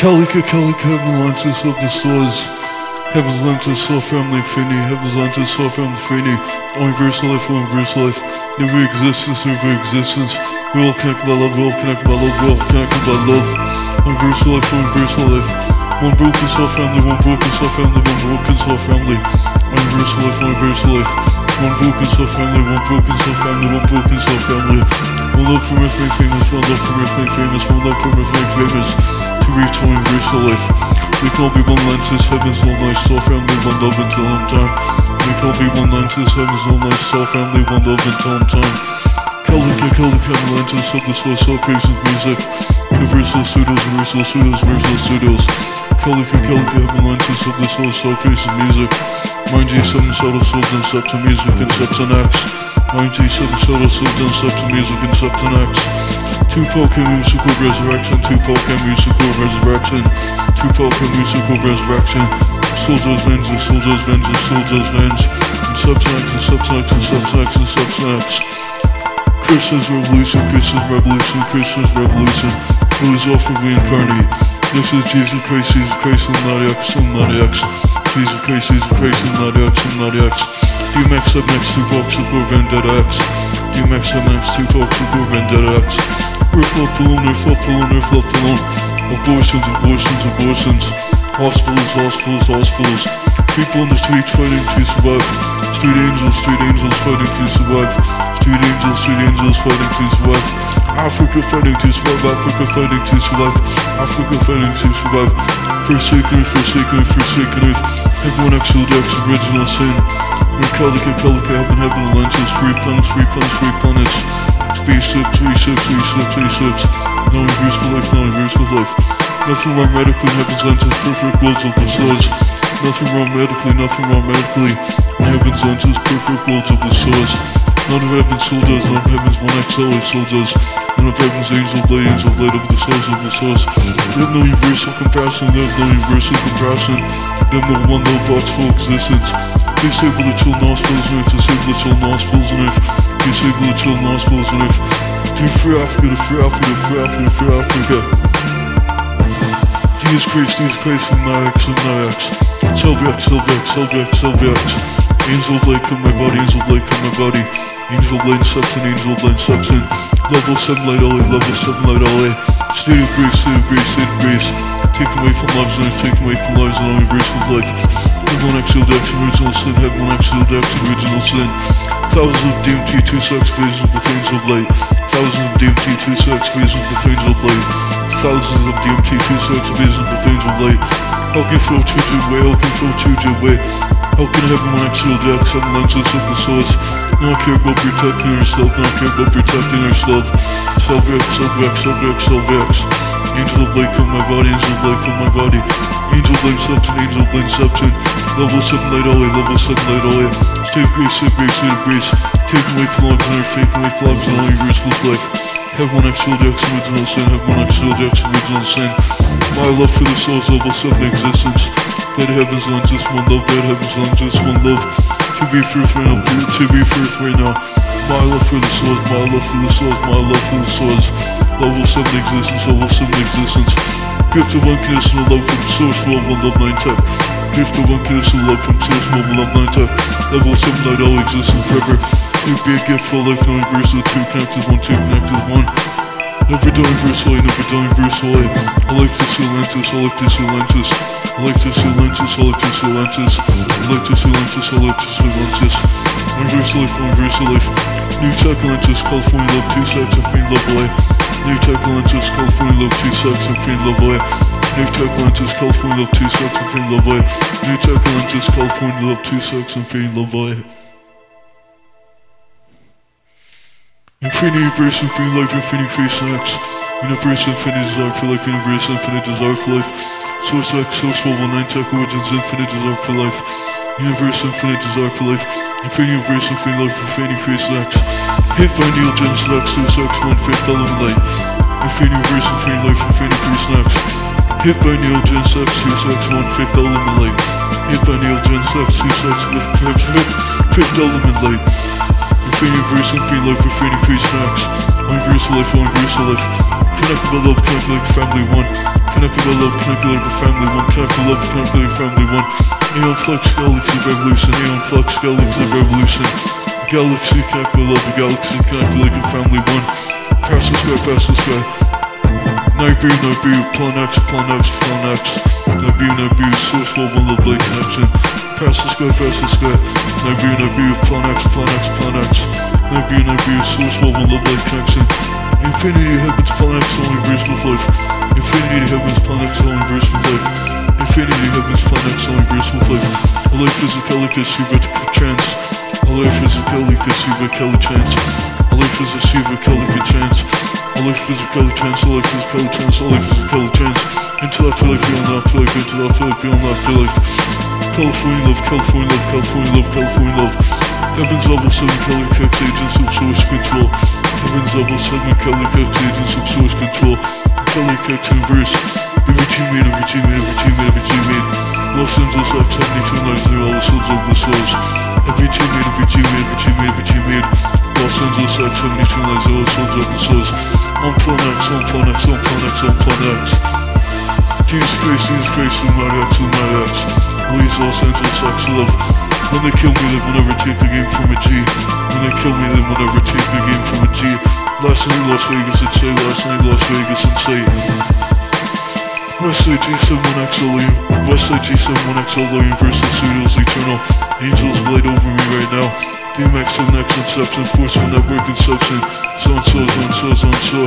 Calica, Calica, Avalanches of the stars. Heaven's Lentis, Soul Family Infinity, Heaven's Lentis, Soul Family Infinity, Universal Life, Universal Life, never existence, never existence. We all connect by love, we all connect by love, we all connected by love. Universal Life, Universal Life. One broken soul family, one broken soul family, one broken soul family. Universal Life, Universal Life. One broken soul family, one broken soul family, one broken soul family. One love from Earth made famous, one love from Earth made famous, one love from Earth made famous brutal and brutal life. We call be one line to this heaven's all nice, soul family, one love until I'm done. We call be one line to this heaven's all nice, soul family, one love until I'm done. Calica, Calica, Lantos of the source of praising music. Universal pseudos, universal pseudos, universal pseudos. Calica, Calica, Lantos of the source of praising music. Mind G7 subtle of souls and sub to music and subs and acts. 937 Soda Sultan Septa Music and Septon X. Two Pokemon Musical Resurrection, two Pokemon Musical Resurrection, two Pokemon Musical Resurrection, Soldier's Vengeance, Soldier's Vengeance, Soldier's Vengeance, and Subtext, and Subtext, and Subtext, and Subtext. Chris's Revolution, Chris's Revolution, Chris's Revolution, who is often reincarnated. This is Jesus Christ, Jesus Christ, and not and not Jesus Christ, Jesus Christ, and not and not DMX up next to Vox before Vendetta X. DMX up next to Vox before Vendetta X. Earth left alone, earth left alone, earth left alone. Abortions, abortions, abortions. Hospitals, hospitals, hospitals. People on the streets fighting to survive. Street angels, street angels fighting to survive. Street angels, street angels fighting to survive. Africa fighting to survive, Africa fighting to survive. Africa fighting to survive. Forsaken earth, forsaken earth, forsaken earth. Everyone exiled X, original sin. We're Calica, Calica, heaven, heaven, lenses. Free planets, free planets, free planets. Spaceship, spaceship, spaceship, spaceships. No universe for life, no universe for life. Nothing wrong medically, heaven's lenses, perfect worlds of the stars. Nothing wrong medically, nothing wrong medically. Heaven's lenses, perfect worlds of the stars. None of heaven's soldiers, none of heaven's one XL soldiers. None of heaven's angels, light, angels, light of the stars of the stars. They have no universal compassion, they have no universal compassion. They have no one, no thoughts for existence. Disable the chill nostrils on earth, disable the chill nostrils on earth. Disable the chill nostrils on earth. Do free Africa, to free Africa, free Africa, free Africa. Jesus Christ, Jesus Christ, and Nax, and Nax. Selvax, Selvax, Selvax, Selvax. Angel of light, my body, angel of light, my body. Angel of light, angel of light. Level 7 light LA, level 7 light LA. State of grace, state of grace, state of grace. Taken away from lives and taken away from lives and all universe with life. Heaven exiled X, original sin, heaven exiled X, original sin. Thousands of DMT, two sex visions with angel of light. Thousands of DMT, two sex visions with angel of light. Thousands of DMT, two sex visions with angel of light. How can two to way, how can two to way. How can heaven exiled X, seven lenses of the source. No one care about protecting herself, no one care about protecting herself. Self-X, Self-X, Self-X, Self-X. Angel of light, come my body, angel of light, come my body. Angel of light, substance, angel of light, substance. Level 7 light LA, level 7 light. State of grace, of grace, of grace. Take away lives and take away lives and all universe with life. Have one exiled X, original sin, have one exiled X, original sin. My love for the soul's level 7 existence. Dead heaven's lenses, one love, dead heaven's lenses, one love. To be first right now, to be first right now. My love for the souls, my love for the souls, my love for the souls. Level 7 existence, level 7 existence. Gift of unconditional love from source for one love 9 tech. Gift of unconditional love from source one love 9 tech. Level 7 light all existence forever. To be a gift for life, no universal, two connected, one, two connected, one. Never die universal, never die universal. I like to see Atlantis, I like to see Atlantis. I like to see Atlantis, I like to see Atlantis. I like to see Atlantis, I like to see Atlantis. Universal life, universal life. New tech Atlantis, California love, two sex, and fiend love away. New tech Atlantis, California love, two sex, and fiend love away. New tech Atlantis, California love, two sex, and fiend love away. New tech Atlantis, California love, two sex, and fiend love away. Infinity Universe, Infinity Life, Infinity Face X. Universe, Infinite Desire for Life, Universe, Infinite Desire for Life. Source X, Source 119 Tech Origins, Infinite Desire for Life. Universe, Infinite Desire for Life. Infinity Universe, Infinite Life, Infinity Face X. Hit by Neil Genesis X, Source X, One Fifth Element Light. Infinity Universe, Infinite Life, Infinity Face X. Hit by Neil Genesis X, Source X, One Fifth Element Light. Hit by Neil Genesis X, Source X, with Fifth, fifth Element Light. Infinity Universe, Infinite Life, Infinity Face X. Universal Life, Universal Life. Connect with love, connect like family one. Connect with the love, connect like a family one. Connect with love, connect like family one. Aeon Flux Galaxy Revolution, Aeon Flux Galaxy Revolution. Galaxy connect with love, galaxy connect like a family one. Pass the sky, pass the sky. Night View, Night View, Plan X, Plan X, Plan X. Night View, Night View, Source World, One Love Light Connection. Pass the sky, pass the sky. Night View, Night View, Plan X, Plan X, Plan X. Night View, Night View, Source World, One Love Light Connection. Infinity Heavens, Plan X, only verse with life. Infinity Heavens, Plan X, only verse with life. Infinity Heavens, Plan X, only verse with life. A life is a Shiva chance. A chance. A life is a calica chance. A life is a Kelly chance, a life is a Kelly chance, a life is a Kelly chance. Until I feel like feeling that, feel like until I feel like feeling that, feel like California love, California love, California love, California love. Heavens level 7 Kelly Cox agents of source control. Heavens level 7 Kelly Cox agents of source control. Kelly Cox inverse. Every teammate, every teammate, every teammate, every teammate. Los Angeles X 72 nights and all the souls of the souls. Every teammate, every teammate, every teammate, every teammate. Los Angeles X 72 nights and all the souls the. On Plan X, on Plan on Plan X, on Plan X. Jesus Christ, Jesus Christ, Illuminati X, Illuminati X. Please, Los Angeles X, love. When they kill me, they will never take the game from a G. When they kill me, they will never take the game from a G. Last night, Las Vegas, and say, last night, Las Vegas, and say. Westside G71XL, Westside G71XL, Universal Studios Eternal. Angels light over me right now. DMX and X Inception, Forceful Network Inception. So and so, and so, and so.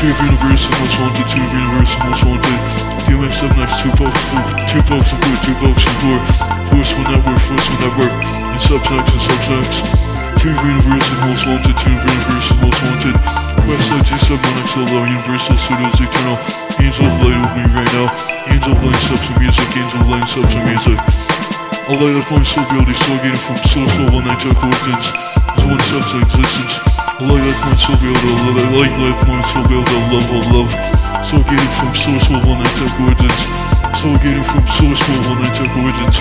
Two of Universal Most Wanted, two of Universal Most Wanted. DMX 7X, two folks, two, two folks and four, two folks and four. Forceful Network, Forceful Network. Inception X, Inception X. Two of Universal Most Wanted, two of Universal Most Wanted. Westside G71XL, Universal Studios Eternal. Angel of Light with me right now. Angel of Light subs of music, Angel of Light subs of music. A light of my soul ability, soul gated from social one night to coordinates. Is one subs of existence. A light of my soul ability, a light light light my soul ability, love of love. Soul gated from social one night to coordinates. Soul gated from social one night to coordinates.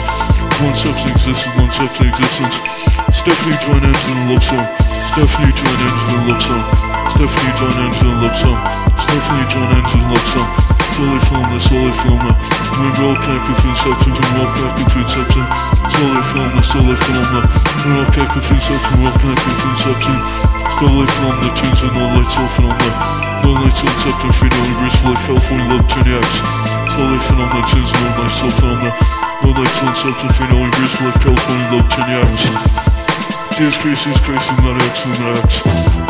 One subs of existence, one subs of existence. Stephanie join ends in a love song. Stephanie join ends in a love song. Stephanie join ends in a love song. Stephanie join ends in a love song. Slowly film this, slowly film that. We're all connected to inception, we're all connected to inception. Slowly film this, slowly film that. We're all connected to inception, we're all connected to inception. Slowly film the tunes and no lights, soul film that. No lights, soul inception, free, no universe, of California love, turn X. Film the tunes, no lights, soul film that. No lights, soul inception, free, no universe, of California love, turn X. Jesus Christ, Jesus not X, not X.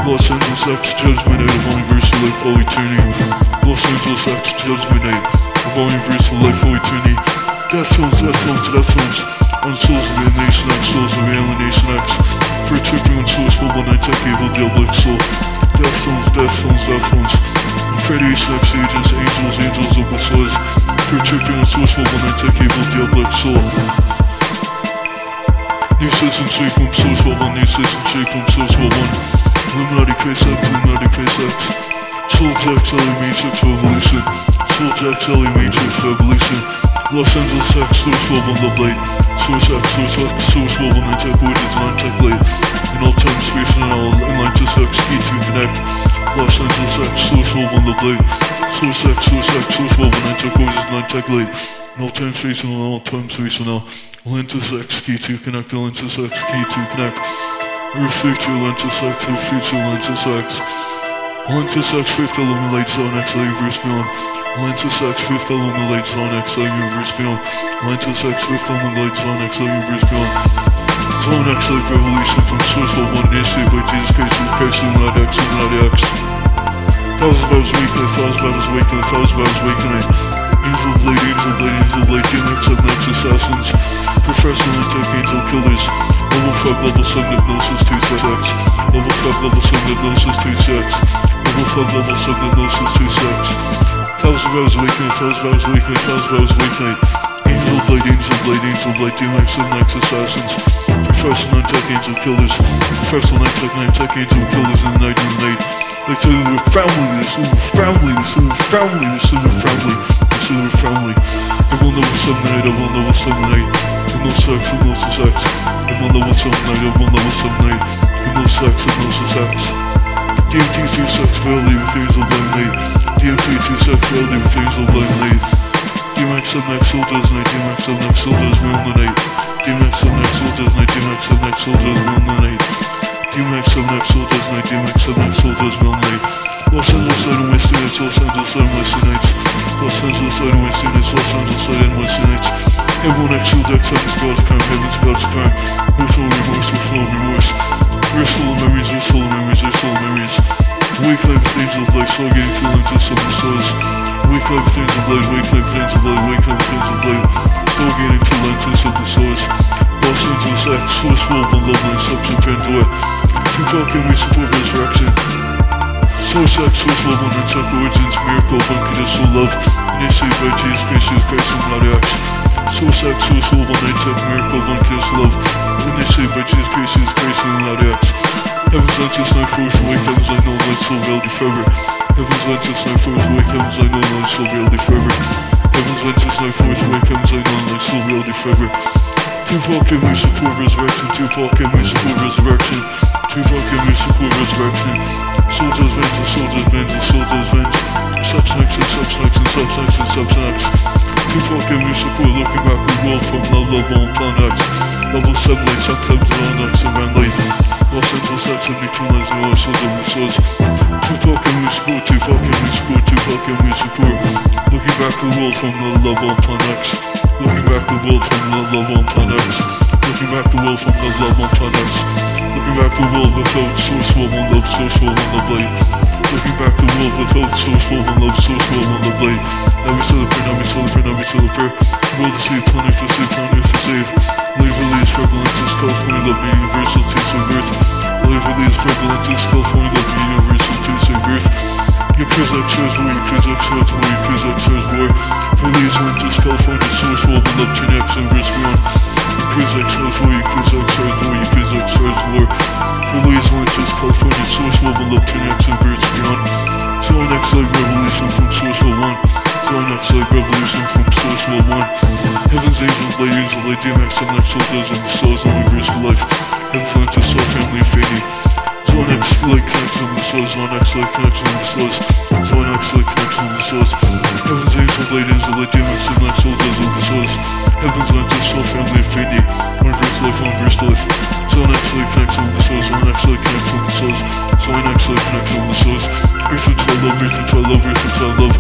Los Angeles X, Judgment Night of all universal life, all eternity. Los Angeles X, Judgment Night all universal life, all eternity. Death zones, death zones, death zones. On souls of alienation X, souls of alienation X. For tripping on souls for one night, tech evil, diabolic soul. Death zones, death zones, death zones. Freddy Sex agents, angels, angels of souls. For tripping on souls for one night, tech evil, diabolic soul. New system shape from source for one, new system shape from source for one. Illuminati Craze X, Illuminati Craze X. Soul Jack, Ellie Matrix Revolution. Soul Jack, Ellie Matrix Revolution. Los Angeles X, Source for one, Love Light. Source X, Source X, Source for one, Nine Tech Coordinates, Nine Tech Light. In all time, space, and all, Atlantis X, key to connect. Los Angeles X, Source for one, Love Light. Source X, Source X, Source for one, Nine Tech Coordinates, Nine Tech Light. In all time, space, and all time, space, and all. Atlantis X key to connect, Atlantis X key to connect. Earth future, Atlantis X, Earth future, Atlantis X. Atlantis X, fifth illuminate zone X, universe beyond. Atlantis X, fifth illuminate zone X, universe beyond. Atlantis X, fifth illuminate zone X, light, universe beyond. Zone X, like revolution from source of one initiated by Jesus Christ, Jesus Christ, Illuminati X, Illuminati X. Thousand battles weekly, thousand battles weekly, thousand battles weekly. Angel of Blade, Angel of Blade, Angel of Blade, DMX, Subnex Assassins. Professor Tech Angel Killers. Level 5, level 7 hypnosis, 2 sex. Level 5, level 7 hypnosis, 2 sex. Level 5, level 7 hypnosis, 2 sex. Thousand Vows Awakening, Thousand Vows Awakening, Thousand Vows Awakening. Angel Blade, Angel Blade, Angel Blade, DMX, Subnex Assassins. Professor Tech Angel Killers. Professor Tech, Tech Angel Killers in the night, in the night. Like to the family, this is family, this is family, this is family, this is family. Everyone knows some night, everyone knows some night. Who knows sex, knows the sex. Everyone knows some night, everyone knows some night. Who knows sex, knows the sex. DMT through sexuality with things of blame DMT through sexuality with things of blame DMX up next soldiers night, DMX up next soldiers real the night. DMX up next soldiers night, DMX up next soldiers real the night. DMX up next soldiers night, DMX up next soldiers real the night. Los Angeles and West Nights, Los Angeles and West Nights. Los Angeles and West Nights, Los Angeles and West Nights. Everyone X shield X, heaven's God's crime, heaven's God's crime. Merciful remorse, merciful remorse. Merciful memories, merciful memories, merciful memories. Wake life things of life, so getting feelings of some souls. Wake life things of light, wake life things of light, wake life things of light. So getting feelings of the souls. Los Angeles X, source full of lovely substance Pandora. Tupac and we support resurrection. Source X, source love, one intact origins, miracle, unconditional love. Initiated by Jesus Jesus Christ, and not acts. Source X, source love, one intact miracle, unconditional love. Initiated by Jesus Christ, Jesus and not acts. Heaven's light, just night, force awake, heaven's light, no light, so reality forever. Heaven's light, just night, force awake, heaven's light, no light, so reality forever. Heaven's light, just night, force awake, heaven's light, no light, so reality forever. Tupac and we support resurrection, Tupac and we support resurrection. Tupac and we support resurrection. Soldiers, vengeance, soldiers, vengeance, soldiers, vengeance. Subsnex and subsnex and subsnex and subsnex. Tupac and we support looking back at the world from the level on. Level 7 light, sometimes on X around light. Los Angeles X and neutralize the oil soldier resource. Tupac and we support, Tupac and we support, Tupac and we support. Looking back the world from the level on planet X. Looking back the world from the level on planet X. Looking back the world from the level on planet X. Looking back the world without source full one love, source full one love light. Looking back the world without source full one love, source full one love light. Now we celebrate, now we celebrate, now we celebrate. World is sweet, planet for save, planet for save. Release, prevalent is California, love me, universal, of earth. Live release, prevalent is California, love me, universal, taste of earth. Your kids like shows war, your kids like shows war, your kids like shows war. Release went to California, source full of love, 10x and risk beyond. Your kids like shows war, your kids like shows war, your kids like shows war. Release went to California, source full of love, 10x and risk beyond. Zone X like revolution from source full one. Zone X like revolution from source full one. Heaven's angels, light angels, light DMX, and like soldiers and the souls and reverse for life. Went to soul family infinity. Zone X like connection with source, Zone X like connection with source. Zone X like connection with. Heaven's angels, light angels, light DMX, and like soldiers and the source. Heaven's to soul family infinity. One verse life, one verse life. Zone X like connection with Zone X like connection with. Zone X like connection with love, Earth into love, Earth into love.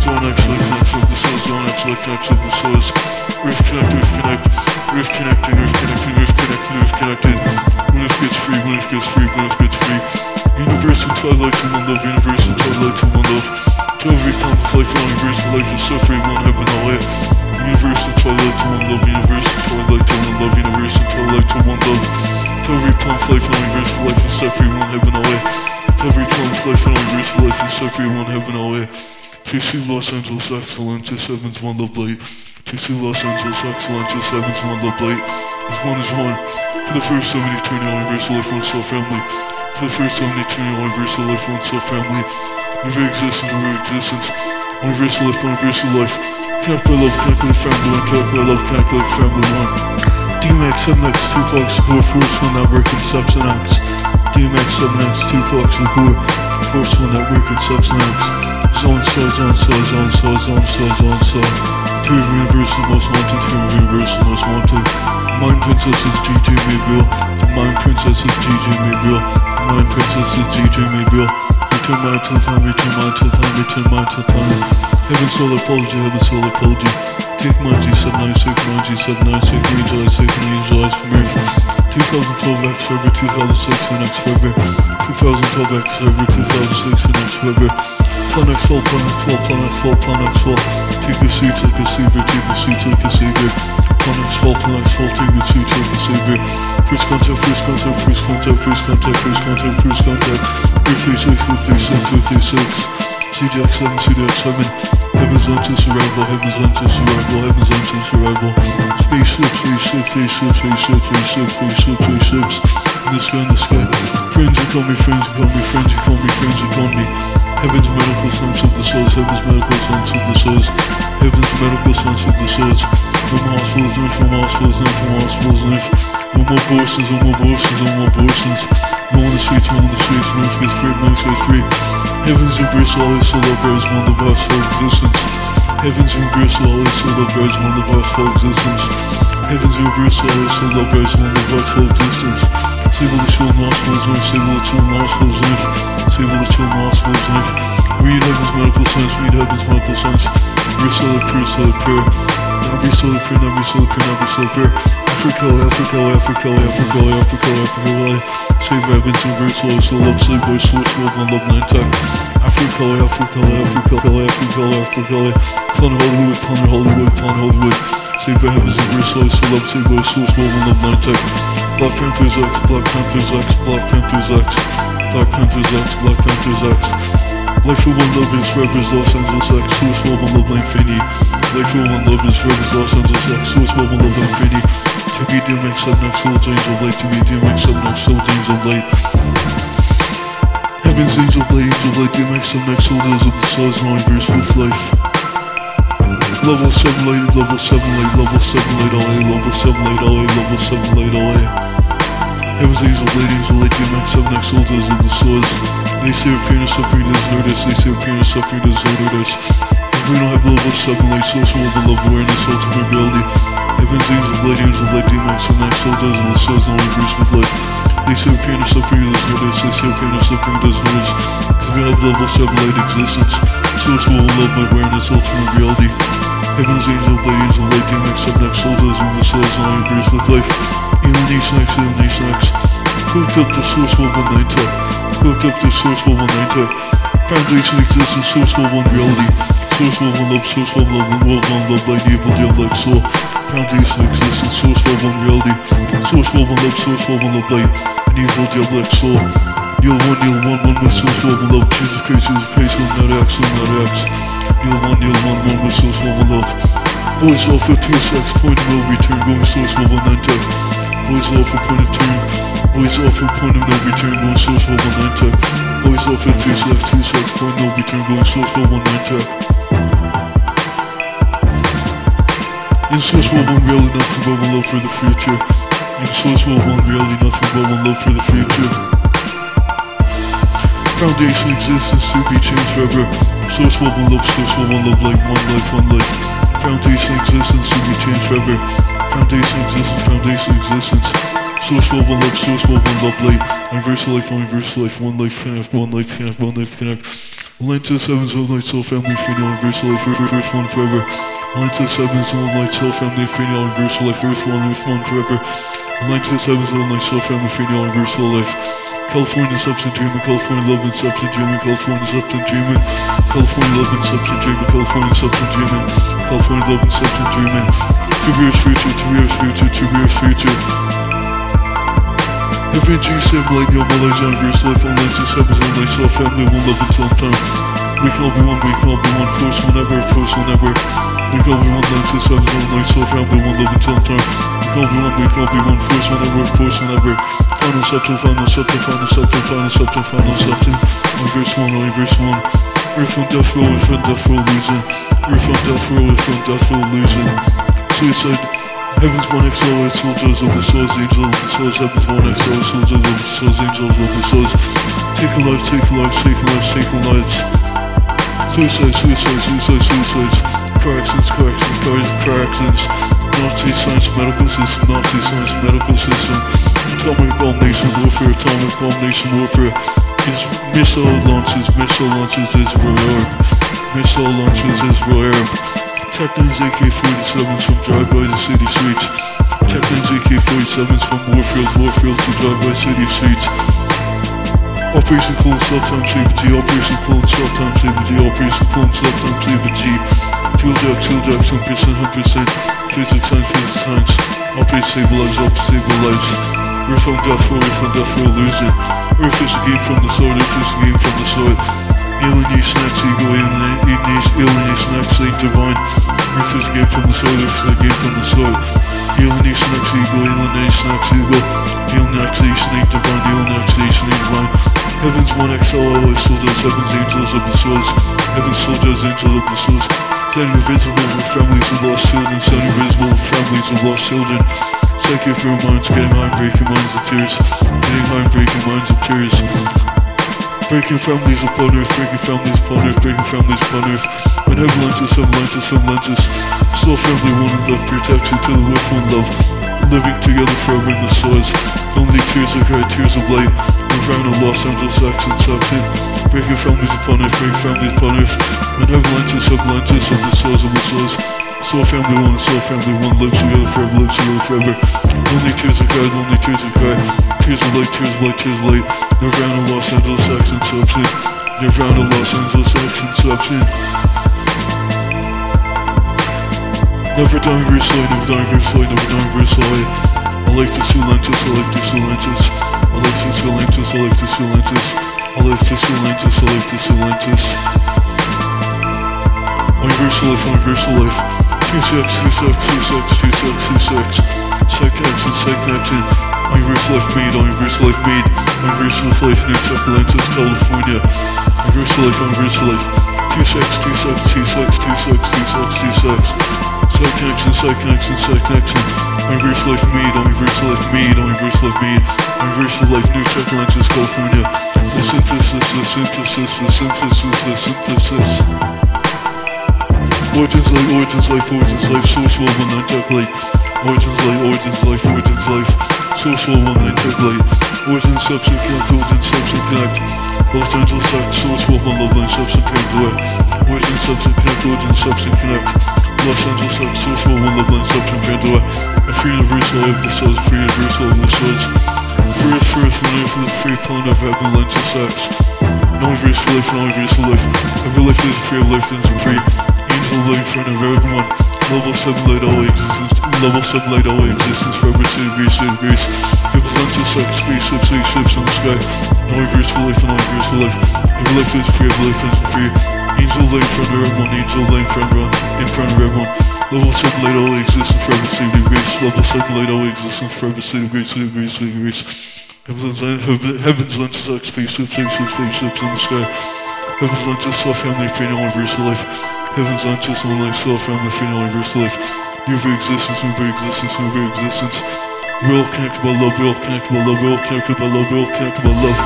Zone X like with the source, Zone X like with the source. Earth connect, Earth connect. Earth connecting, Earth connecting, Earth connecting, Earth connected. When Earth gets free, when Earth gets free, when Earth gets free. Universe and twilight to one love, universe and twilight to one love. To every conflict, life, all life is suffering, one heaven, all air. Universe and twilight to one love, universe and twilight to one love, universe and twilight to one love. To every life, all life is suffering, one heaven, oh all air. Every universe, life is suffering, one heaven, all. TC Los Angeles Excellence, is Heaven's One Love Light. TC Los Angeles Excellence, is Heaven's One Love Light. As one is one. For the first time in eternity, all universal life, one soul family. For the first time in eternity, all universal life, one soul family. Never existence, never existence. Universal life, universal life. Connect by love, connect by family one, connect by love, connect by family one. DMX 7X 2 Fox Core Forceful Network and Substance. DMX 7X 2 Fox Core Forceful Network and Substance. Zone Soul, Zone Soul, Zone Soul, Zone Soul, Zone. Two of Universal Most Wanted, of Universal Most Wanted. Mind Princess is GJ Mayville. Mind Princess is GJ Mayville. Mind Princess is GJ Mayville. Return mind to the time, return mind to the time, return mind to the time. Heaven Soul Apology, Heaven Soul Apology. Take my G796, my G796, Angel Eyes, Second Angel Eyes from Earth. 2012 X server, 2016 X server, 2012 X server, 2016 X server. Planet full, planet full, planet full, planet full. Take a seat, take a saver, take a seat, take a saver. Planet full, planet full, take a seat, take a saver. First contact, first contact, first contact, first contact, first contact, first contact. 336, 336, 336. Jack 7, C Jack 7. Heaven's on to survival, heaven's to survival, heaven's on to survival. Spaceships, spaceships, spaceships, spaceships, spaceships, spaceships, spaceships. In the sky, in the sky. Friends, you call me, friends, you call me, friends, you call me, friends, you call me. Heaven's medical sense of the souls, heaven's medical sense of the souls. Heaven's medical sense of the souls. No more hospitals, no more hospitals, no more hospitals, no more abortions, no more abortions, no more abortions. No on the streets, no on the streets, no space free, no space free. Heavens embrace all is so love bears one of us for existence. Heavens embrace all is so love bears one of us for existence. Heavens embrace all is so love bears one of us for existence. Sable the chill nostrils live, sable the chill nostrils live, sable the chill nostrils live. Read heaven's medical sense, read heaven's medical sense. Every solid prayer, solid prayer. Every solid prayer, every solid prayer, every solid prayer. Africa, Africa, Africa, Africa, Africa, Africa, Save heavens and verse low, so love, slave boy, source, love, one love, nine tech. Africa, Africa, Africa, Africa, Africa, Planet Hollywood, Planet Hollywood, Planet Hollywood. Save heavens and verse low, so love, slave boy, source, love, one love, nine tech. Black Panthers X, Black Panthers X, Black Panthers X, Black Panthers X, Black Panthers X. Life for one love is forever Los Angeles X, source, love, one love, infinity. Life for one love is forever Los Angeles X, source, love, one love, infinity. To be DMX up next soul angel light, to be DMX up next soul angel light. Heaven's angel light, angel DMX up next soul of the stars, knowing verse with life. Level 7 light, level 7 light, level 7 light, LA, level 7 light, LA, level 7 light, LA. Heaven's angel light, angel DMX up next soul of the stars. They say pain and suffering deserted us, they say pain and suffering us. If we don't have level 7 light, social love awareness, ultimate reality. Heavens, angels, light, angels, light, demons, and night soldiers, and the souls only bruised with life. They say pain or suffering is hurt they say pain or suffering does hurt us. Cause we have level 7 light existence. Source love my awareness, ultimate reality. Heavens, angels, light, angels, light, demons, and night soldiers, and the souls only bruised with life. Alienation X, Alienation X. Hooked up to source level 9 tech. Hooked up to source level 9 tech. Foundation existence, source level 1 reality. Source level love, source level love, world one love, light, evil, deal, like soul. Foundation existence, source love one reality. Source love one love, source love one love light. And evil deal black soul. Kneel one, kneel one, one with source love one love. Jesus Christ, Jesus Christ, not X, not X. Kneel one, kneel one, one with source love one love. Voice off of TSX, point of no return, going source level 9 tech. Voice off of point of turn. Voice off of point of no return, going source level 9 tech. Voice off of TSX, TSX, point no return, going source level 9 tech. In source world one really nothing but one love for the future. In source world one really nothing but one love for the future. Foundation existence to be changed forever. Source world one love, source world one love, like one life, one life. Foundation existence to be changed forever. Foundation existence, foundation existence. Source world one love, source world one love, light. Universal life, universal life, one life, connect, one life, connect, one life, connect. The sevens, all night, soul, family, free, universal life, first one forever. Light to the sevens, all night, soul, family, free, universal life, earth one, earth one forever. Light to the sevens, all night, soul, family, free, universal life. California substance dreaming, California loving substance dreaming, California substance dreaming, California loving substance dreaming, California substance dreaming, California loving substance dreaming. Two years future, two years future, two years future. Every G7 light, yo, my lights on verse life, nights and sevens, all nights, all family, one love until time. We can all be one, we can all be one, force whenever, force whenever. We can all be one, nights and sevens, all nights, all family, one love until time. We can all be one, we can all be one, force force whenever. Final subtle, final subtle, final subtle, final subtle, final subtle. On verse one, on verse one. Earth on death row, earth on death row, losing. Earth on death row, earth on death row, losing. Suicide. Heavens one XOS, soldiers of the souls, angels of souls, heavens one XOS, soldiers of the souls, angels of souls. Take a life, take a life, take a life, take a life. Suicide, suicide, suicide, suicides. Car, car accidents. Nazi science medical system, Nazi science medical system. Atomic bomb nation warfare, atomic bomb nation warfare. Is missile launches, missile launches is rare. Missile launches is rare. Technins AK-47s from drive-by to city streets. Technins AK-47s from Warfield, Warfield to drive-by city streets. Operation Clone Self-Time CVG, Operation Clone Self-Time CVG, Operation Clone Self-Time CVG. Fuel jack, fuel jack, 100%, 100%. Physics science, physics science. Operation Stabilize, Operation Stabilize. Earth on death row, Earth on death row, losing. Earth is a game from the sword, Earth is a game from the sword. Alienation X, ego, alienation X, ain't divine. Earth is a game from the sword, Earth is a game from the sword. Alienation X, ego, alienation X, ego. Alienation ain't divine, alienation ain't divine. Heaven's one XLL, soldiers, heaven's angels of the souls. Heaven's soldiers, angels of the souls. Setting invisible with families of lost children, setting invisible with families of lost children. psychic for minds, getting high, breaking minds of tears. Getting high, breaking minds of tears. Breaking families upon earth, breaking families upon earth, breaking families upon earth. When avalanches, avalanches, avalanches. Slow family, one love protects you to the with one love. Living together forever in the soils. Only tears of cry, tears of light. Around a Los Angeles accent, accent. Breaking families upon earth, breaking families upon earth. When avalanches, avalanches of the soils of the soils. Soul family one, soul family one, lives together forever, lives together forever. Only tears of cry, only tears of cry. Tears of light, tears of light, tears of light. Nirvana, Los Angeles accent, accent. Nirvana, Los Angeles accent, accent. Never dying very slowly, never dying very slowly, never dying very slowly. I like to see lenses, I like to see lenses. To see lenses, I like to see lenses. Universal life, universal life. Two sex, two sex, two sex, two sex, two sex. Psych action, psych action. Universal life made, universal life made. Universal life, New Tech Lenses, California. Universal life, universal life. Two sex, two sex, two sex, two sex, two sex, two sex. Side connection, side connection, side connection. Universal life made, universal life made, universal life made. Universal life, New Tech Lenses, California. The synthesis, the synthesis, the synthesis, the synthesis. Origins life, origins life, origins life, social one nine tech light. Origins life, origins life, origins life. Social one nine tech light. Origins substance connect, origins substance connect. Los Angeles Act, social one love line, substance connect away. Origins substance connect, origins substance connect. Los Angeles Act, social one love line, substance connect away. A free universal of the souls, free universal of the souls. First, first, one for the free planet of lens of sex. No universal life, no universal life. Every life is free, life is free. Angel light in everyone. Level 7 light all existence. Level 7 light all existence forever. City Greece. Give lens of sex, spaceships, spaceships in the sky. No universal life, no universal life. Every life is free, every life is free. Angel light in everyone. Angel light in front everyone. In front of everyone. Level 7 light all existence forever. City Greece. Level 7 light all existence forever. City Greece, City Greece, City Greece. Heaven's, heaven's lenses like spaceships, spaceships, spaceships in the sky. Heaven's lenses, self family, no universal life. Heaven's lenses, one life, self family, no universal life. Very existence, very existence, very existence. We're all connected by love, we're all connected by love, we're all connected by love, we're all connected by love.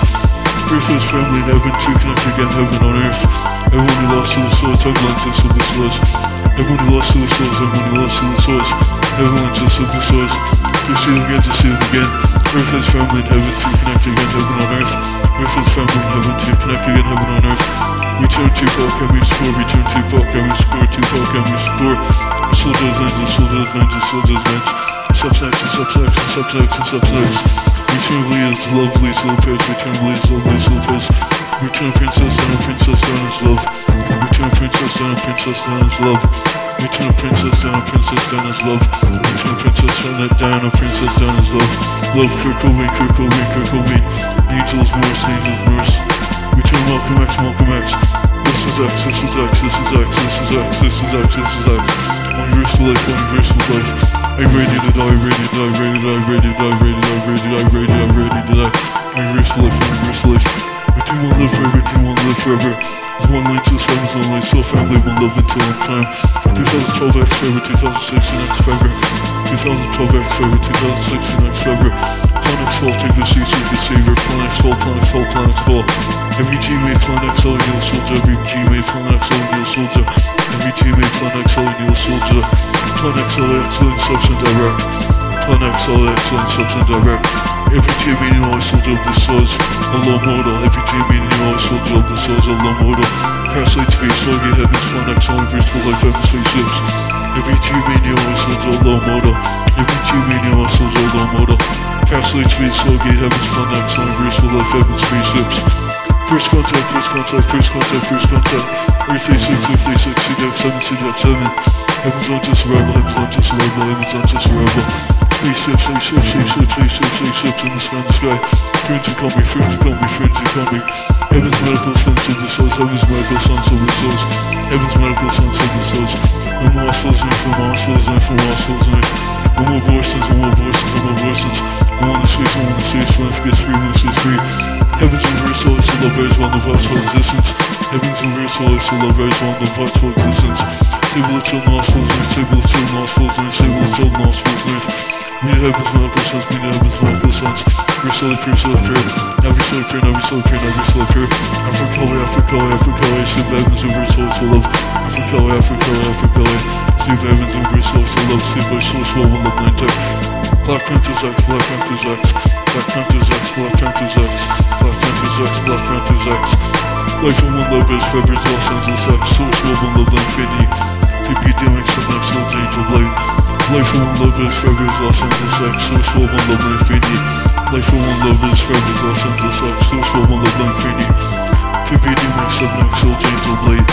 Earth is family in heaven, two connected again, heaven on earth. Everyone who lost to the souls, heaven lenses of the souls. Everyone lost to the souls, everyone lost to the. Heaven lenses of the souls. To see again, to see again. Earth is family in heaven, two connected again, heaven on earth. Earth is family in heaven, two connected again, heaven on earth. Return to Fall Academy score, return to Fall Academy score, to Fall Academy score. Soldiers lenses, soldiers lenses, soldiers lenses. Subsection, subsection, subsection, subsection. Return Leah's love, Leah's Lopez, return Leah's love, Leah's Lopez. Return Princess Diana, Princess Diana's love. Return Princess Diana, Princess Diana's love. Return Princess Diana, Princess Diana's love. Return Princess Diana, Diana, Princess Diana's love. Love Kurt Cobain, Kurt Cobain, Kurt Cobain. Angels Morse, Angels Morse. Return Malcolm X, Malcolm X. This is X, this is X, this is X, this is X, this is X, this is X. Universal life, universal life. I'm ready to die, ready to die, ready to die, ready to die, ready to die, ready to die, ready to die, ready to die. Universal life, universal life. Team will live forever, team will live forever. One link to seven, one link to family, one love until in time. 2012 X forever, 2016 X forever. 2012 X forever, 2016 X forever. Planets fall, take the seats with the savior. Planets fall, planets fall, planets fall. Every teammate, planet X, all you soldier. Every teammate, planet X, all you soldier. Every teammate, planet X, all you soldier. Planet X, all excellent, substance direct. Planet X, all excellent, substance direct. Every you always soldier of the souls. A low model. Every you always soldier of the souls. A low model. Parasite space, Stargate Heavens, Planet X, all virtual life, heaven spaceships. Every teammate, you always soldier, a low model. Every you always soldier, a low model. Parasite space, Stargate Heavens, Planet X, all virtual life, heaven spaceships. First contact, first contact, first contact, first contact. Earth A6, Earth A6, CDX 7, CDX 7. Heavens on to survival, heavens on to survival, heavens on to survival. Spaceships, spaceships, spaceships, spaceships, spaceships in the sky, in the sky. Friends are coming, friends are coming, friends. Heaven's medical sons of the souls, heaven's medical sons of the souls. Heaven's medical sons of the souls. No more hospitals, no more hospitals, no more hospitals, no more voices, no more voices, no more voices. No one space, no one in space, life gets free, life gets free. Heaven's universal is the love is one of us for existence. Heaven's universal the love is one of us for existence. Table of table of table of nostrils, and We need heavens, medical sons, we need heavens, medical sons. Every soul prayer, soul prayer. Every soul prayer, every soul prayer, every soul prayer. Africa, Africa, Africa, Save heavens over souls to love. Africa, Africa, Africa, Save heavens over souls to love. Save my soul, soul, and love, nine tech. Black Panthers X, Black Panthers X. Black Panthers X, Black Panthers X. Black Panthers X, Black Panthers X. Life in one love is forever, Los Angeles X. Soul, soul, and love, infinity. TP DMX, the next soul, angel light. Life in one love is forever, Los Angeles X. Soul, soul, and love, infinity. Life one love is forever, Los Angeles X. Soul, soul, and love, infinity. TP DMX, the next soul, angel light.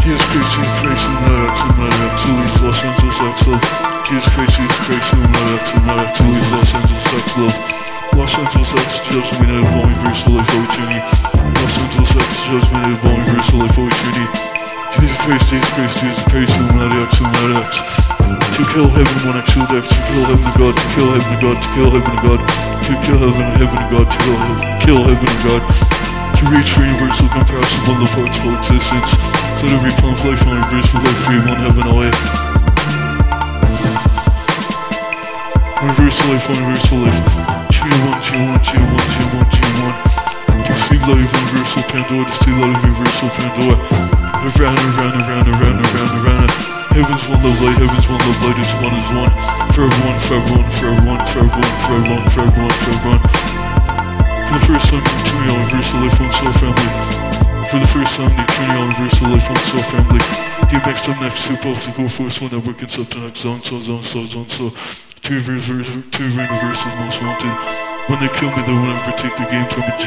Jesus Christ, and not X, and not X. Louis, Los Angeles X, love. Jesus Christ, Jesus Christ, and not X, and not X. Louis, Los Angeles X, love. Los Angeles X, judgment at volume verse of life, opportunity. Los Angeles X, judgment at volume verse of life, opportunity. Jesus Christ, Jesus Christ, Jesus Christ, Illuminati X, Illuminati X. To kill heaven, one X, shield X, to kill heaven and God, to kill heaven and God, to kill heaven and God, to kill heaven and heaven and God, to kill, heaven kill heaven and God. To reach for universal comparison, one love heart's full existence. So every plan of life, one verse for life, free, one heaven oh, away. Universal life, universal life. G1, G1, G1, G1, G1. To see life, universal Pandora, to see life, universal Pandora. Around, around, around, around, around, around. Heaven's one love light, heaven's one love light, it's one is one. For everyone, for everyone, for everyone, for everyone, for everyone, for everyone, for everyone. For the first time, the Neptune Universal Life One Soul Family. For the first time, the Neptune Universal Life One Soul Family. DMX up next, Super Obstacle Force 1 Network, and Subtonex, Zone, Zone, Zone, Zone, Zone, Zone. Two Universal, two Universal Most Wanted. When they kill me, they will never take the game from a G.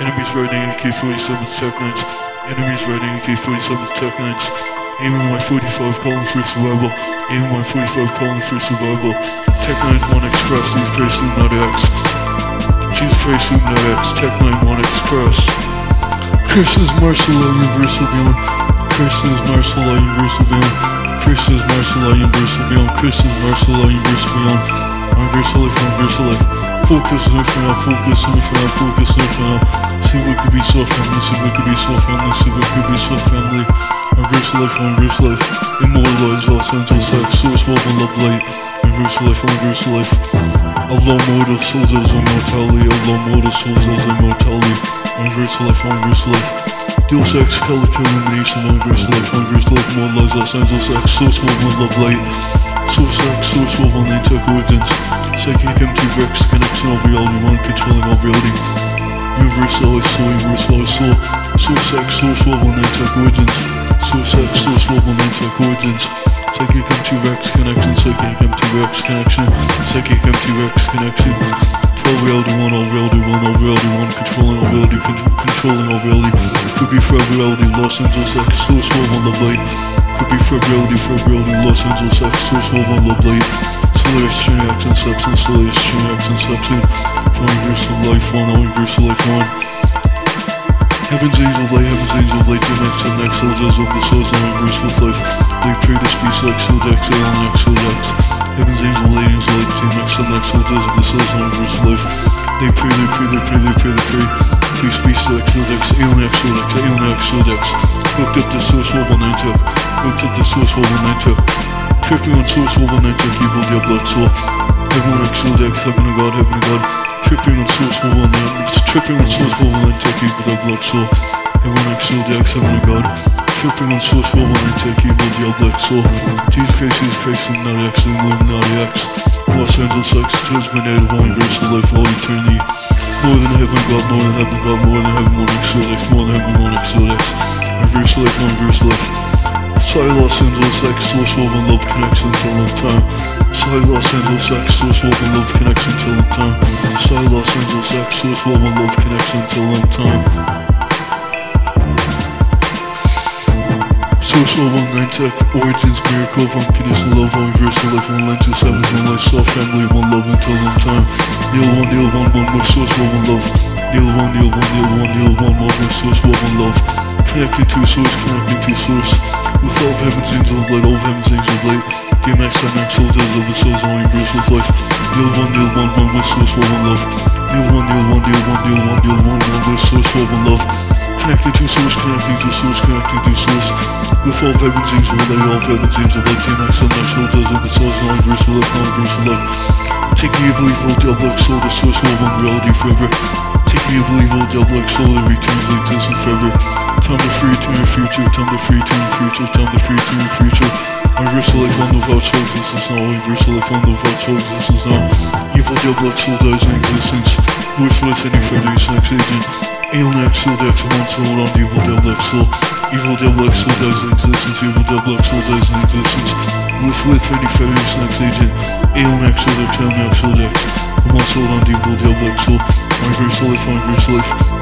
Enemies riding AK-47 tech knights. Enemies riding AK-47 tech knights. Aiming my 45, calling for survival. Aiming my 45, calling for survival. Techline 1 Express, these faces not X. These faces not X. Techline 1 Express. Curses Marcella Universal Beyond. Curses Marcella Universal Beyond. Curses Marcella Universal Beyond. Curses Marcella Universal Beyond. Universal Life, Universal Life. Focus on for now, focus on for now, focus on for now. See what could be so friendly, see what could be so friendly, see what could be so friendly. Universal Life, Universal Life. Immortalized Los Angeles X, Source Love and Love Light. Universal Life, Universal Life. Allah mortal souls as immortality, Allah mortal souls as immortality. Universal Life, Universal Life. Deus Ex, Calico Illumination, Universal Life, Universal Life, Immortalized Los Angeles X, Source Love and Love Light. Source X, Source Love and Nine Tech Origins. Psychic MT Rex, connection of reality, one controlling all reality. Universal Soul, Universal Soul. Source X, Source Love and Tech Origins. And Nine Tech Origins. Psychic MT Rex connection, Psychic MT Rex connection, Psychic MT Rex connection. 12 reality, 1 all reality, 1 all reality, 1 controlling all reality, con controlling all reality. Could be forever reality, Los Angeles X, Source Love on Love Light. Could be forever reality, forever reality, Los Angeles X, Source Love on Love Light. Solaris, Trinity, and Substance, Solaris, Trinity, and Substance. Universal Life 1, all Universal Life 1. Heaven's angel light, heaven's angel light, the next and next soldiers of the souls on universal life. They pray to speak like soul X, L, next soul X. Heaven's angel light, angel light, the next and next soldiers of the souls on universal life. They pray, they pray, they pray, they pray, they pray. To speak like soul X, L, next soul X, L, next soul X. Hooked up the source level 9 tech. Hooked up the source level 9 tech. Tripping on source level 9 tech, evil, your blood soul. Heaven X, soul X, heaven of God, heaven of God. Tripping on source level 9, tripping on source level 9 tech, evil, your blood soul. Heaven X, soul X, heaven of God. Tripping on source level 9 tech, evil, your blood soul. Jesus Christ, Jesus Christ, Illuminati X, Illuminati X. Los Angeles X, judgment out of universal life, all eternity. More than heaven, God, more than heaven, God, more than heaven, more than X, more than heaven, more than X, Reverse life, one reverse life. Sorry, Los Angeles X, source love and love connection till long time. Sorry, Los Angeles X, source love and love connection till long time. Sorry, Los Angeles X, source love and love connection till long time. Source love on nine tech, origins, miracle, unconditional love, one universal life, one line to seven, one life, soft family, one love until long time. Kneel one, kneel one, one more source love and love. Kneel one, kneel one, kneel one, kneel one, one more source love and love. Connected to source, connected to source. With all of heaven's angels of light, all of heaven's angels of light. DMX, MX, soldiers of the souls, all universal life. Kneel one, kneel one, one with source, love and love. Kneel one, kneel one, kneel one, kneel one, kneel one, one with source, love and love. Connected to source, connecting to source, connecting to source. With all heaven's angels, with all heaven's angels, TMX, and next soul does of the soul's non universal life, non universal life. Taking evil, evil, devil, soul, the source of one reality forever. Taking evil, evil, devil, soul, every turns like this and forever. To free to future, to free to future, to free to future. Universal life on the vote, so existence now. Universal life on the vote, so existence now. Evil, devil, soul dies in existence. With any friendly sex agent. Alien X, soul, X, one soul on evil, devil, like soul. Evil devil X soul dies in existence, evil devil X soul dies in existence. With with any fairy sex agent. Alien X soul, X, Alien X soul, X. One soul on evil devil X soul. Universal life, universal life.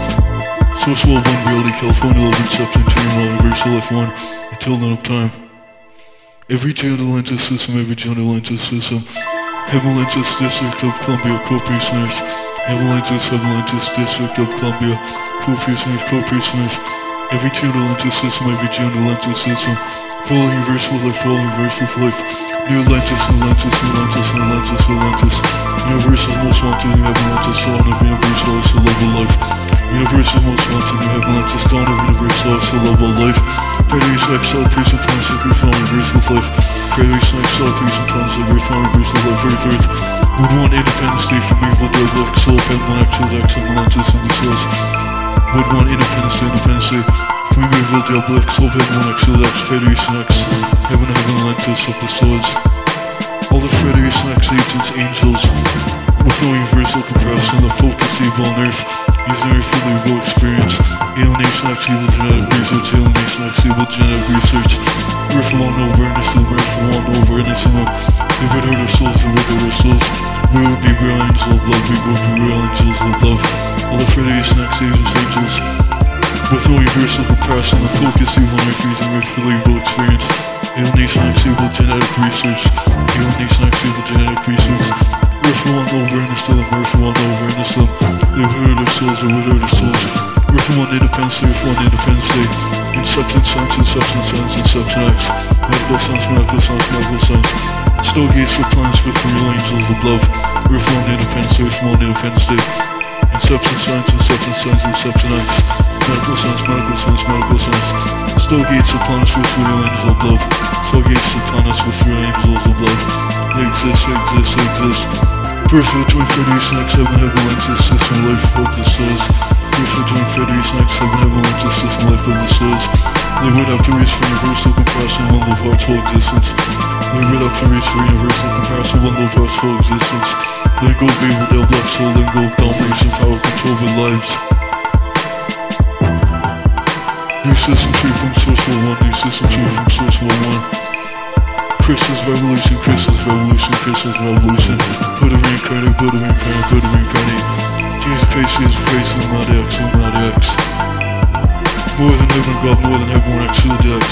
Social one reality, California Love Inception, Dream Love, Life 1, until the end of time. Every channel into system, every channel into system. Avalanches District of Columbia, co-prisoners. Avalanches, Avalanches District of Columbia, co-prisoners, co-prisoners. Every channel into system, every channel into system. Full universal life, full universal life. New Atlantis, New Atlantis, New Atlantis, New Atlantis, New Atlantis. Universal most wanted, Avalanches, Son of Universal, is the love of life. Universal most wanted, New Atlantis, dawn of universal, it's a love of life. Freddy's X, all three times, every found universal life. Freddy's X, all three times, every found universal life, earth, earth. Would want independence day from evil, devil, X, soul, heaven, actual X, Atlantis, and the source. Would want independence day, independence day. From evil, X, soul, heaven, actual X, Federation X. Heaven, heaven, Atlantis of the swords. All the Federation X agents, angels, with no universal comparison, the focus evil on earth, using earth for evil experience. Alienation X evil genetic research, alienation X evil research. Earth alone no awareness, the earth alone awareness in them. They would hurt our souls, would hurt our souls. We would be real angels of love, we would be real angels of love. All the Federation X agents, angels, with no universal comparison, the focus evil on earth, using earth for evil experience. Alienation X evil genetic research. Alienation X evil genetic research. Earth one no awareness to them. Earth one no awareness to them. They hurt our souls. They would hurt our souls. Earth one independence day. Earth one independence day. Inception sense. Inception sense. Inception X. Medical sense. Medical sense. Medical sense. Stargates for planets with real angels of love. Earth one independence day. Earth one independence day. Inception science. Inception science. Inception X. Medical sense. Medical sense. Medical sense. Stargates are planets with real angels of love. Stargates are planets with real angels of love. They exist, they exist, they exist. Birth of the Twin Federation X, Heaven, Heaven, Atlantis, System, Life of the Stars. Birth of the Twin Federation X, Heaven, Heaven, Atlantis, System, Life of the Stars. They would have to reach for universal comparison, one of heart's whole existence. They would have to reach for universal comparison, one of heart's whole existence. Then go be with their black soul, then go domination, power, control their lives. New system tree from source one, new system tree from source one. Christmas revolution, Christmas revolution, Christmas revolution. Put a reincarnate, put a reincarnate. Jesus Christ, Jesus Christ, I'm not X, I'm not X. More than heaven, God, more than heaven, X, shield X.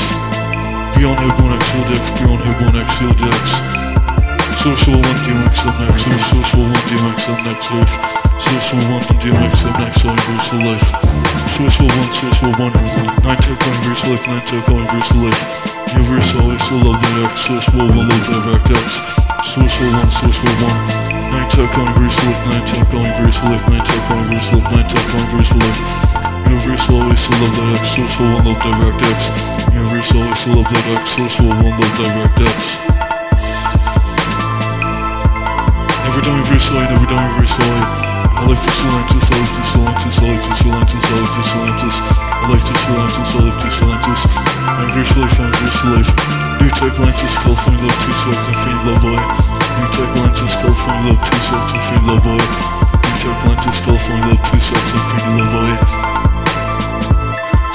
Beyond heaven, X, shield X, beyond heaven, X, shield X. Social one, DMX, up next. Social one, DMX, up next, Earth. Social one, DMX, up next, universal life. Social one, social one. Nine tech, universal life, nine tech, universal life. Universal, I still love that X, social one, love that Vect X. Social one, social one. Nine tech, universal life, nine tech, universal life, nine tech, universal life, nine tech, universal life. Universal, I still love that X, social one, love that Vect X. Universal, I still love that X, social one, love that Vect X. Never done universal, I never done universal, I. I like to Stellantis, I like to Stellantis, I like to Stellantis, I like to Stellantis. I like to Stellantis, I like to Stellantis. Universe life. New Tech Atlantis, California love, two seconds, infinity love boy. New Tech Atlantis, California love, two seconds, infinity love boy. New Tech Atlantis, California love, two seconds, infinity love boy.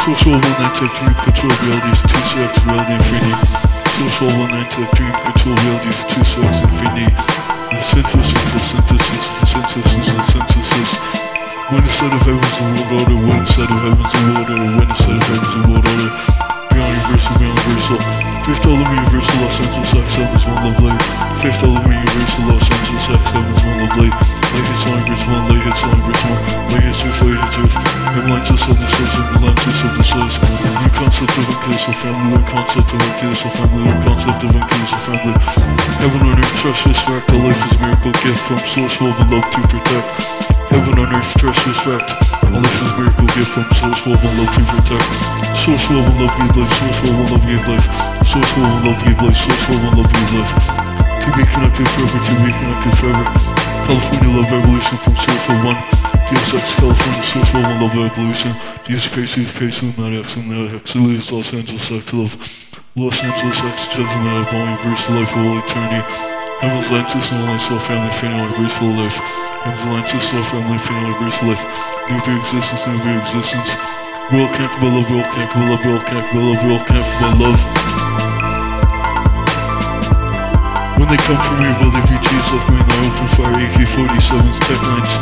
Social one night tech dream, control realities, two seconds, reality infinity. Social one night tech dream, control realities, two seconds, infinity. The synthesis, the synthesis, the synthesis, the synthesis. When instead of heaven's the world order, when instead of heaven's the world order, when instead of heaven's the world order. Beyond universal, beyond universal. Fifth element universal, Los Angeles. lovely. Fifth element, universal, Los Angeles, X, heavens, one love, light. lovely. Latest one, verse one, latest one, verse one. Latest truth, latest truth. Atlantis of the source, Atlantis of the source. New concept of unconditional family, one concept of unconditional family, one concept of unconditional family. Heaven on earth, trust this fact, that life is a miracle gift from source, love and love to protect. Heaven on earth, trust this fact. A miracle gift from source, love and love to protect. Source, love and love, give life. Source, love and love, give life. Source, love and love, give life. Source, love and love, give life. To be connected forever, to be connected forever. California Love Revolution from Source of One. DSX California Source Love and Love Revolution. Jesus Christ, Jesus Christ, Illuminati X, Illuminati X, Elias, Los Angeles X Love. Los Angeles X, Gentleman of Volume, Verse Life for all eternity. Heaven's Atlantis, and all Soul Family, Final Verse for life. Atlantis, Soul Family, Verse Life. New very existence, new very existence. Connected by love, connected by love, connected by love, connected by love. When they come for me, will they be Jesus left me in the open fire AK-47s, Tech 9s.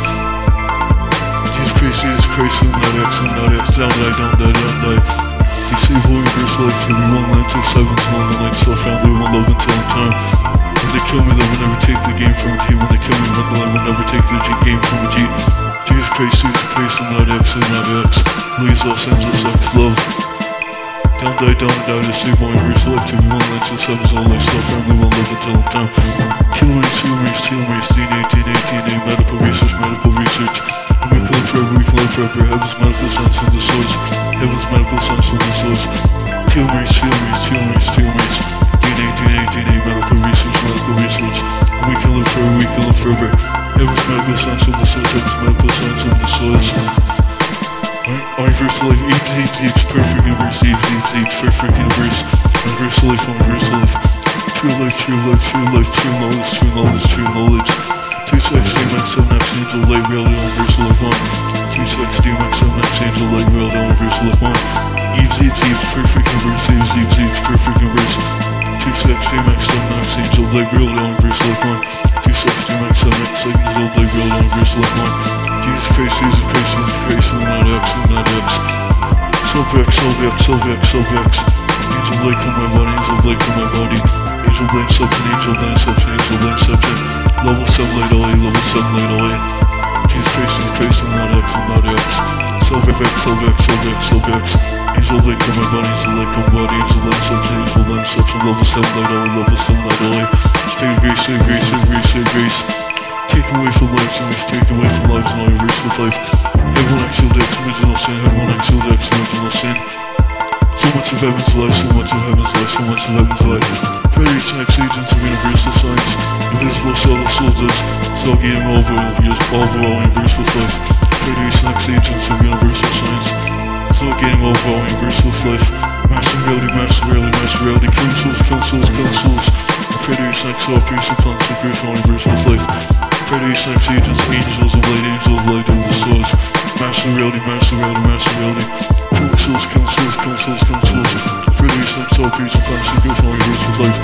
Jesus Christ, Jesus Christ, I'm not X, I'm not X, down die, down die, down die. They save all universe life to be one land till sevens, one the night, still family, one. When they kill me, they will never take the game from a G. When they kill me, then I will never take the game from a G. Jesus Christ, Jesus Christ, I'm not X, I'm not X. Please, Los Angeles, X, love. Down, die, down, die, to save all universe life to be one land till sevens, all night, still family, one love until in time. Telomeres, telomeres, telomeres, DNA, DNA, DNA, medical research, medical research. We can live forever, we can live forever. Heaven's medical science from the source. Heaven's medical science from the source. Telomeres, telomeres, telomeres, telomeres. DNA, DNA, medical research, medical research. We can live forever, we can live forever. Heaven's medical science from the source. Heaven's medical science from the source. Our universal life, each, each, each, perfect universe, each, each, each, perfect universe. Universal life, universal life. True life, true life, true life, true knowledge, true knowledge, true knowledge. Two sex, DMX, seven X, angel, light, reality, universal life one. Two sex, DMX, seven X, angel, light, reality, universal life one. Eve's, each, each, perfect universe, Eve's, each, each, perfect universe. Two sex, DMX, seven X, angel, light, reality, universal life one. Two sex, DMX, seven X, angel, light, reality, universal life one. Jesus Christ, Jesus Christ, Jesus not X, not X. X, Silver X, Silver X, Silver X. Angel light from my body, angel light from my body. Angel light substance, angel light substance, angel light substance. Level 7 light away, level 7 light away. Jesus Christ, Jesus Christ, I'm not X, I'm not X. Silver X, Silver X, Silver X, Silver X. Angel light from my body, angel light from my body, angel light substance, angel light substance. Level 7 light away, level 7 light away. Stay grace, stay grace, stay grace, stay grace. Take away from lives and it's taken away from lives and your risk with life. Everyone exhaled X, original sin, everyone exhaled X, original sin. So much of heaven's life, so much of heaven's life, so much of heaven's life. Federation X agents of universal science, invisible subtle soldiers, still getting over and all over all universal life. Federation X agents of universal science, still getting over all universal life. Master reality, master reality, master reality, kill souls, kill souls, kill souls. Federation X operation plans to create all universal life. Federation X agents, angels of light, angels of light of the source. Master reality, master reality, master reality. Kill souls, kill souls, kill souls, kill souls. Federation X operation plans to create all universal life.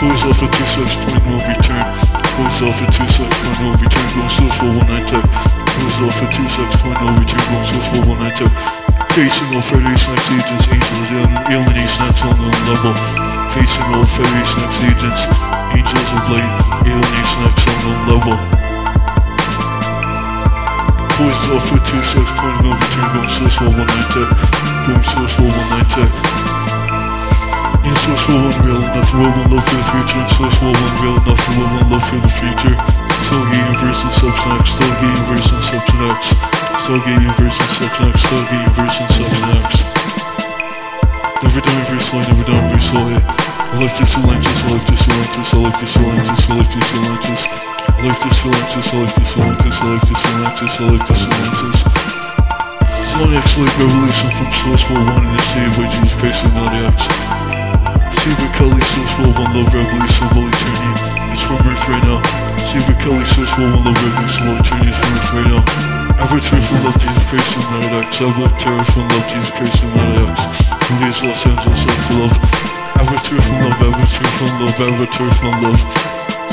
Goes off at 2 6 point no return. Goes off at 2 6 point no return. Goes source for 19 tech. Goes off at 2 6 point no return. Goes source for 19 tech. Facing all Federation X agents, angels, alienation at unknown level. Facing all Federation X agents, angels of light, alienation at unknown level. Boys off at 2 6 point no return. Going source for 19 tech. Going source for 19 tech. In source for one real enough, real one love for the future, and source for one real enough, real one love for the future. Stargate Universe and Substance Stargate Universe and Substance Stargate Universe and Substance X, Stargate Universe and Substance X. Never done reverse line, never done reverse line. I left this Atlantis, I left this Atlantis, I left this Atlantis, I left this Atlantis. I left this Atlantis, I left this Atlantis, I left this Atlantis, I left this Atlantis. Sonic X-Lake Revolution from Source 1 in the state of Jesus Christ and not X. Saber Kelly Source 1 Love Revolution of All Eternity. It's from Earth right now. Saber Kelly Source 1 Love Revolution of All Eternity is from Earth right now. Avatar from Love Jesus Christ and not X. Avatar from Love Jesus Christ and not X. Movies Los Angeles for Love. Avatar from Love, Avatar from Love, Avatar from Love.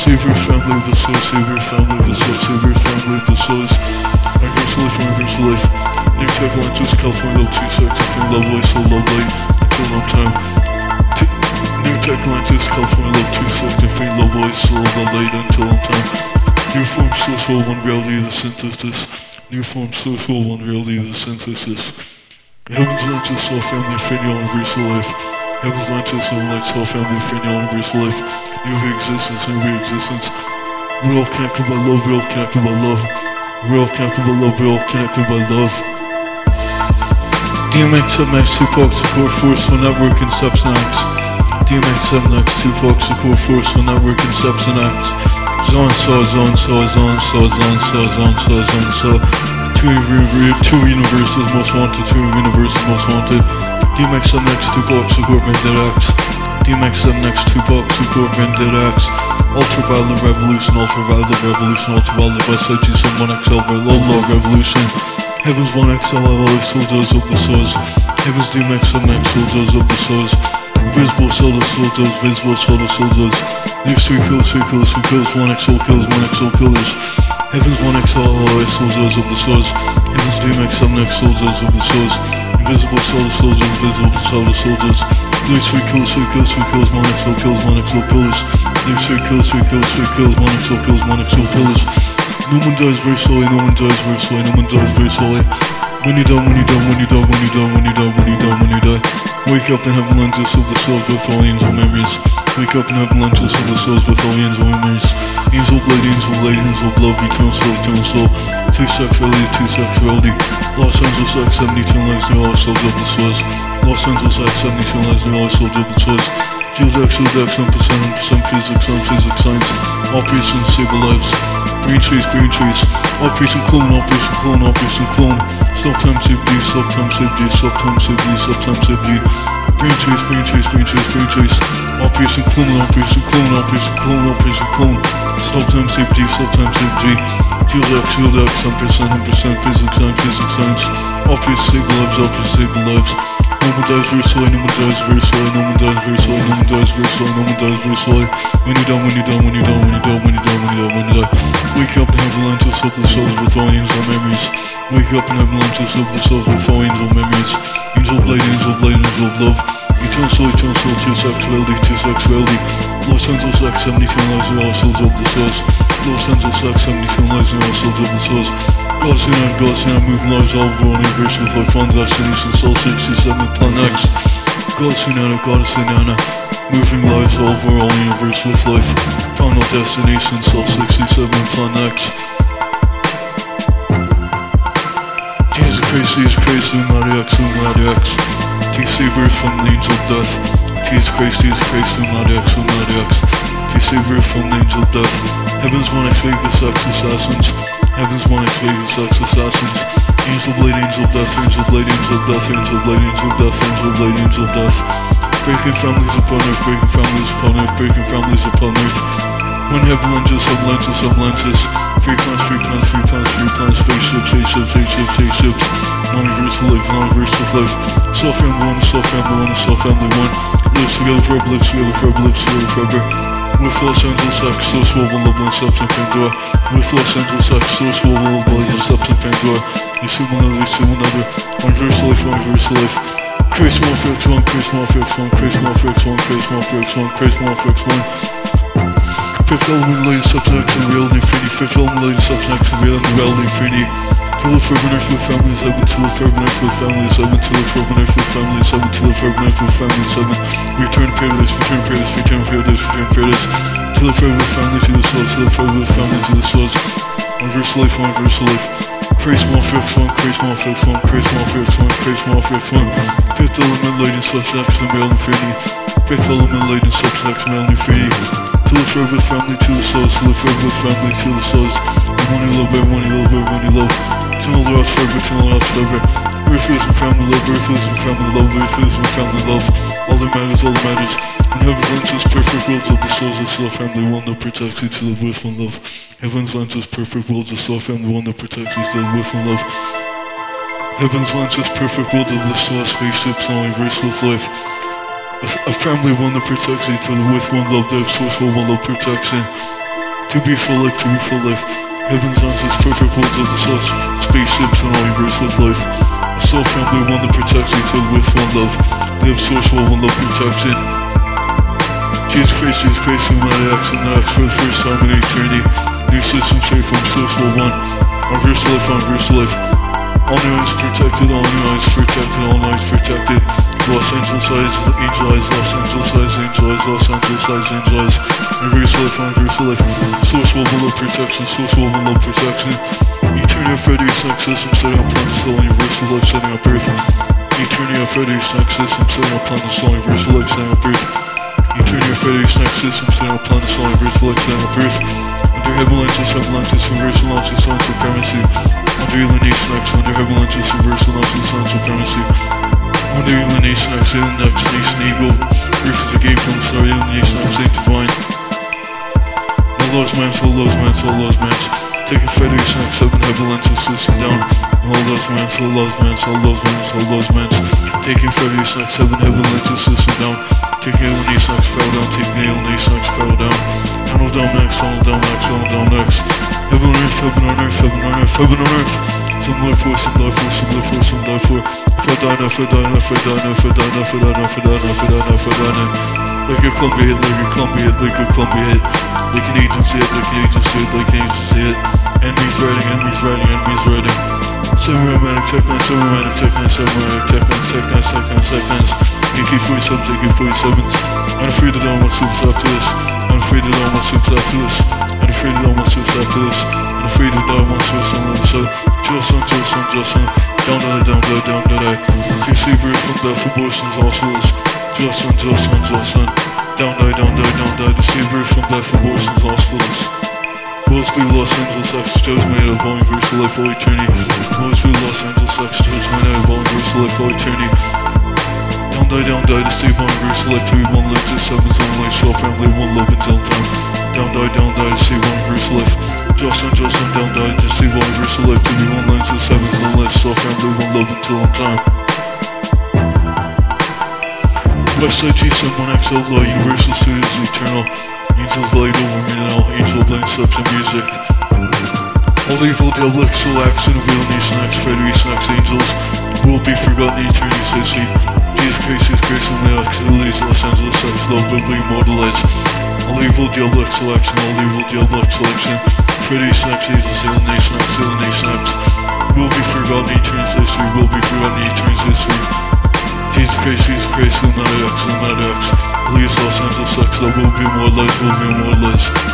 Savior family the soul, Savior family the soul, Savior family of the souls. Universal life, universal life. New Tech Atlantis, California, 2 seconds, love light, so love light, until no time. New Tech Atlantis, California love, two second faint low voice, slow the late until on time. New form, full, one reality, the synthesis. New form, full, one reality, the synthesis. Heaven's Atlantis, soul family, infinity, universal life. Heaven's Atlantis, soul light, soul family, infinity, universal life. New existence, new existence. Real connected by love, real connected by love. Real connected by love, real connected by love. DMX 7X, Tupac, Core Force, will not work in substance. DMX 7X, Tupac, Core Force, will not work in substance. Zone saw, zone saw, zone saw, zone saw, zone saw, zone saw. Two, two universes most wanted, two universes most wanted. DMX 7X, Tupac, Core Vendetta X. DMX 7X, Tupac, Core Vendetta X. Ultraviolet Revolution, Ultraviolet Revolution, Ultraviolet West Side G7 XL, Low Low Revolution. Heavens 1 XLLO, soldiers of the source. Heavens DMX 7X, soldiers of the source. Visible solar soldiers, visible solar soldiers. Next 3 kills, 3 kills, 3 kills, 1 XL kills, 1 XL killers. Heavens 1 XLLO, soldiers of the source. Heavens DMX 7X, soldiers of the source. Invisible solar soldiers, visible solar soldiers. Next 3 kills, 3 kills, 3 kills, 1 XL kills, 1 XL killers. Next 3 kills, 3 kills, 3 kills, 1 XL kills, 1 XL killers. No one dies very slowly, no one dies very slowly, no one dies very slowly. When you die, when you die, when you die, when you die, when you die, when you die, when you die. Wake up in heaven lenses of the souls with aliens or memories. Wake up in heaven lenses of the souls with aliens or memories. Angel blade, angel blade, angel love, eternal soul, eternal soul. Two sexuality, two sexuality. Los Angeles X, 72 lives, they all souls of the source. Los Angeles X, 72 lives, they all souls of the source. Shield X, Shield X, 1%, 1% physics, 1 physics, science. All priests and save lives. Green trees. Operation clone, operation clone, operation clone. Subtime CBD, subtime CBD, subtime CBD, subtime trees, green trees, green trees. Operation clone, operation clone, operation clone, operation clone. Subtime CBD, subtime CBD. Shield X, Shield X, 1%, 100% physics, science, physics, science. Office save lives, office save lives. No one dies very slowly, no one dies very slowly, no one dies very slowly, no one dies very slowly, no one dies very slowly. When you die, when you die, when you die, when you die, when you die, when you die, when you die. Wake up and have lenses of the souls with aliens or memories. Wake up and have lenses of the souls with aliens or memories. Angel blade, angel blade, angel of love. Eternal soul, eternal soul, two sexuality, two sexuality. Los Angeles X, 72 lives and all souls of the source. Los Angeles X, 72 lives and all souls of the source. In and moving lives all over one universe with life on destination soul 67 plan X. And goddess and moving lives all over all universe with life. Final destination soul 67 plan X. Jesus Christ, Jesus Christ, Illuminati X, Illuminati X. TC birth from the angel death. Jesus Christ, Jesus Christ, Illuminati X, Illuminati X. TC birth from the angel death. Heaven's one X Vegas X assassins. Heaven's one X Vegas X assassins. Angel blade, angel death, angel blade, angel death, angel blade, angel death, angel blade, angel death. Breaking families upon earth, breaking families upon earth, breaking families upon earth. When heaven lenses, sub lenses, sub lenses. Free plans, free plans, free plans, free plans, spaceships, spaceships, spaceships, spaceships. Non-universal life, non-universal life. Soul family one, soul family one, soul family one. Lives together forever, lives together forever, lives together forever. With Los Angeles so swollen, love, and steps in Pandora. With Los Angeles so swollen, love, and steps in Pandora. You see one another, you see one another. Universal life, universal life. Chris Morphex 1, Chris Morphex 1, Chris Morphex 1, Chris Morphex 1, Chris Morphex 1. Fifth element layer subtext and reality infinity. Fifth element layer subtext and reality, reality infinity. To earth with families, seven to earth with families, seven to earth with families, seven to earth with families, seven. Return paradise, return paradise, return paradise, return paradise. To forever with family to the source, to forever with family to the source. Universal life, universal life. Crazy Morphex 1, Crazy Morphex 1, Crazy Morphex 1, Crazy Morphex 1. Fifth element latent subtext and reality infinity. Fifth element subtext and reality infinity. To forever with family to the source, to forever with family to the source. You love, everyone love, everyone love. Forever, to know the rest forever. Earth and family love, is and family love, is and family love. All that matters, all that matters. Heaven's lenses, perfect worlds of the souls of soul family, one that protects you to live with one love. Heaven's lenses, perfect worlds of soul family, one that protects to live with one love. Heaven's lenses, perfect world of the soul, spaceships, all universal with life. A, a family one that protects you to live with one love, that source for one love protection. To be full life, to be full life. Heaven's lenses, perfect worlds of the soul, spaceships, and all universal with life. A soul family one that protects you live with one love. They have source for one love protection. Jesus Christ, Jesus Christ, Illuminati X and the X for the first time in eternity. New system shape from source level one. Universal life, universal life. All new eyes protected, all new eyes protected, all eyes protected. Los Angeles eyes, angel eyes, Los Angeles eyes, angel eyes, Los Angeles eyes, angel eyes. Universal life, universal life. Source level love protection, source level love protection. Eternity of Freddy's next system setting up soul, universal life setting up of Freddy's next system setting up soul, universal life setting up of Freddy's next system setting up soul, universal life setting up. Under heaven lenses, universal launches, sun supremacy. Under Elenise next, under launches, sun supremacy. Under Elenise next, alien next, nation. Earth is a game from the start, Elenise next, ain't divine. No loves man, soul loves man, soul loves man. Taking next, seven heaven lenses, system down. No loves man, soul loves man, soul loves man, soul loves man. Taking Freddy's next, seven lenses, system down. Taking Elenise next, fell down, taking Elenise next, fell down. Tunnel down next, tunnel down next, tunnel down next. Heaven on earth, heaven on earth, heaven on earth, heaven on earth. Some life for, some life for, some life for, some life for. If I die now, if I die now, if I die now, if I die now, if I die now, if I die now, if I die now, if I die now. Like a clumpy hit, like a clumpy hit, like a clumpy hit. Like an agency hit, like an agency hit, like an agency hit. Enemies riding, enemies riding, enemies Tech 9, Cybermanic, Tech 9, Cybermanic, Tech 9, Tech 9, Tech 9, Tech 9. AK-47s, AK-47s. I'm afraid of all my suits after this. I'm afraid of all my suits after this. I'm afraid of all my suits after this. I'm afraid of all my suits on the other side. Just on, just on, just on. Down, down, down, down, down, down. Two sabers from death abortions, hospitals. Just on, just on, just on. Down, down, down, down, down, down. The sabers from death abortions, hospitals. Mostly Los Angeles just made of all universal life, all eternity. Mostly Los Angeles just made of all universal life, all eternity. Down die, down die, to save one verse, life be one life, to seven zone life, self family, one love until time. Down die, down die, to save one verse, life. Just on, just on, down die, to save one verse, life be one life, to seven zone life, self family, one love until time. Westside G7 1XL Law, Universal Studios Eternal, Angels Light over me now, Blank Subs and Music. All evil, devil, Excel, Accent, Real Nation, X, Federation, X, Angels, will be forgotten eternity's history. Jesus Christ, His grace and the activities of Los Angeles X, love will be immortalized. All evil, devil, Excel, Action, all evil, devil, Excel, Action, Federation, X, Angels, Alien Nation, X, Alien Nation, X, will be forgotten eternity's history, will be forgotten eternity's history. Jesus Christ, Jesus Christ, Illuminati X. Please, Los Angeles X, there will be more will be more.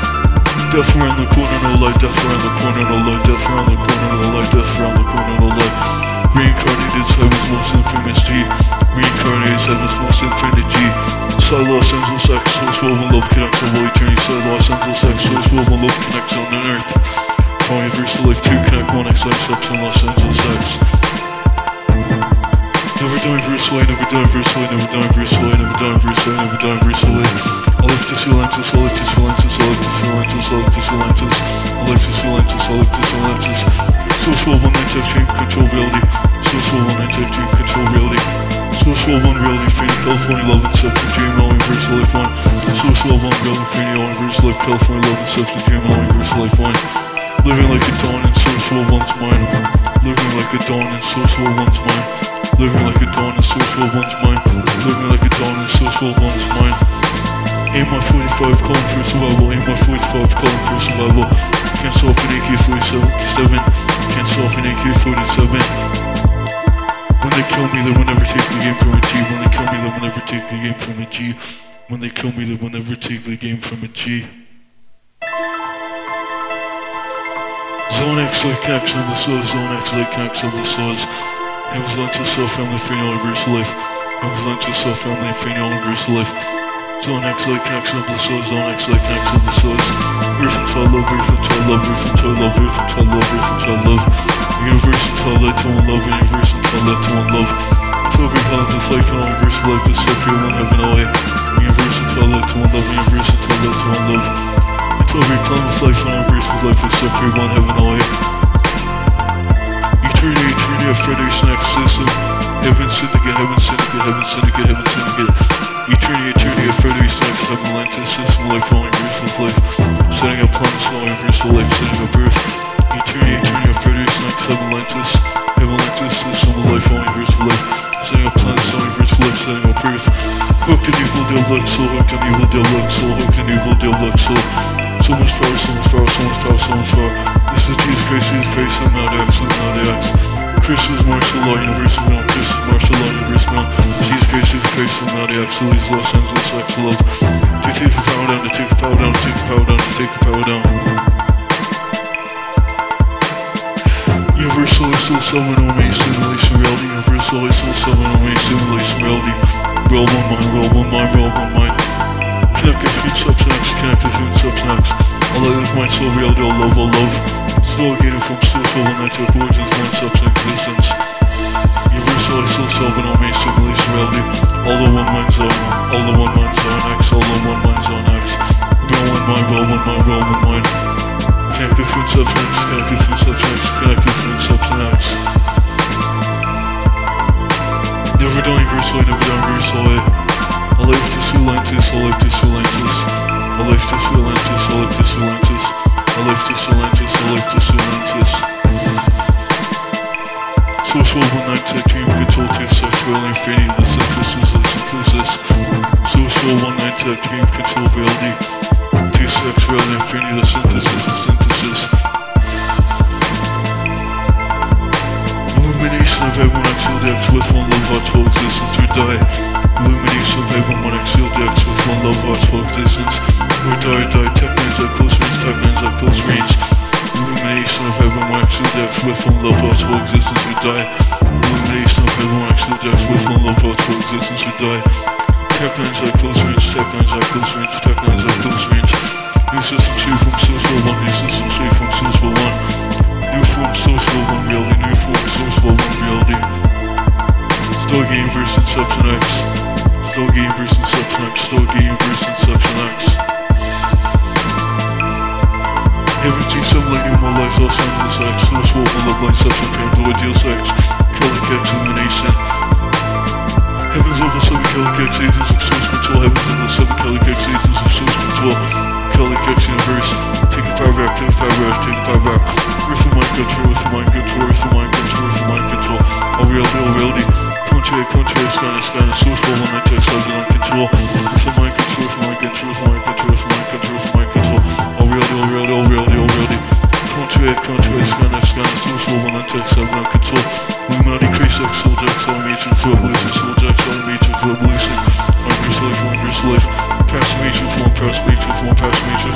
Death around the corner, no light, death around the corner, no light, death around the corner, no light, death around the corner, no light. Reincarnated heaven's most infinite G. Reincarnated heaven's most infinite G. Side Los Angeles X, source will one love connects on all eternity. Side Los Angeles X, source will one love connects on earth. Universal life 2 connect 1 X X X in Los Angeles X. Never die Bruce Wayne, never die Bruce Wayne, never die Bruce Wayne, never die Bruce Wayne, never die Bruce Wayne. I live to see live to live to see Lantis, I live to see Lantis, I live to see Lantis, I live to see Lantis. Social one night extreme control reality. Social one night extreme control reality. Social one reality, Phoenix, California, love and substance, dream, all universal life one. Social one reality, Phoenix, all universal life, California, love and substance, dream, all universal life one. Living like a dawn in social one's mind. Living like a dawn in social one's mind. Living like a dawn in social one's mind. Living like a dawn in social one's mind. Aim my 45 calling for survival. Aim my 45 calling for survival. Can't solve an AK-47. Can't solve an AK-47. When they kill me, they will never take the game from a G. When they kill me, they will never take the game from a G. When they kill me, they will never take the game from a G. Zone X like X on the source, Zone X like X on the source. Heaven's lunch is so family, free universal life. Heaven's lunch is so family, free universal life. Zone X like X on the source, Zone X like X on the source. Earth until love, Earth until love, Earth until love, Earth until love, Earth until love. Universe until light to one love, universe until light to one love. Until every heaven is life and universal life is separate, one heaven away. Universe until light to one love, universe until light to one love. Until every timeless life and universal life is separate, one heaven away. Eternity, eternity of Frederick's next system. Heaven syndicate, heaven syndicate, heaven syndicate, heaven syndicate. Eternity, eternity of Frederick's next heaven Atlantis system, life, all universal life. Setting up planets, all universal life, setting up earth. Eternity, eternity of Frederick's next heaven Atlantis. Atlantis system, life, all universal life. Setting up planets, all universal life, setting up earth. Book the evil deal, let's soul hooked on evil deluxe, soul hooked on evil deluxe, soul. So much power, so much power, so much power, so much power. This Christ, Jesus Christ, I'm not X, I'm not X. Chris is martial law, universal realm, Chris is martial law, universal realm. Christ, Jesus Christ, I'm not X, so he's Los Angeles, X love. To take the power down, to take the power down, to take the power down, to take the power down. Universal is still summon on me, simulation reality. Universal is still summon on me, simulation reality. Real one mind, real one mind, real one mind. Connect with food substance, connect with food substance. All that is mind, soul, reality, all love, all love. Stargated from and origins, mind, substance, existence. Universal is still on me, simulation reality. All the one mind zone, all the one mind zone X, all the one mind zone X. Real one mind, real one mind, real one mind. Connect with food substance, connect with food substance, connect with food substance. Never done universally, never done universally. I live to Sulantis, I live to Sulantis. I to I to. I to I live to Sulantis. Social one night tech dream control to sexual infinity, the synthesis of synthesis. Social one night tech dream control reality. To sexual infinity, the synthesis of synthesis. Illumination of everyone exhaled X with one love hearts for existence or die. Illumination of everyone exhaled X with one love hearts for existence or die, die. Tech lines range, tech at close range. Illumination of everyone exhaled X with one love for existence or die. Illumination of everyone exhaled X with one love for existence or die. Tech lines at close range, tech lines at close range, tech lines at close range. New system 2 from source for 1, new system 3 from source for 1. New form source for 1 reality, new form source for 1 reality. Stargate versus Inception X. Stargate versus Inception X. Stargate versus Inception X. Heaven G7 Lady More Life Los Angeles X. Source for 1 Love Line Inception Pandora Deal Sex. Kellic X Illumination. Heavens over 7 Kellic X Agents of Source Control. Heavens over 7 Kellic X Agents of Source Control. Kellic X Universe. A power back, a power back, a power back. Earth of mind control, earth of mind control, earth of mind control, earth of mind control. All reality, all reality. Country, scanner, scanner, source for one night, subject on control. Earth of mind control, earth of mind control, earth of mind control, earth of mind control, earth control. Reality, all reality, all reality. Country, country, scanner, scanner, source for one night, subject on control. We Illuminati, Crease, X, Soul Jack, Soul Matrix, Revolution, Soul Jack, Soul Matrix, Revolution. Universe Life, Universe Life. Past Matrix 1, Past Matrix 1, Past Matrix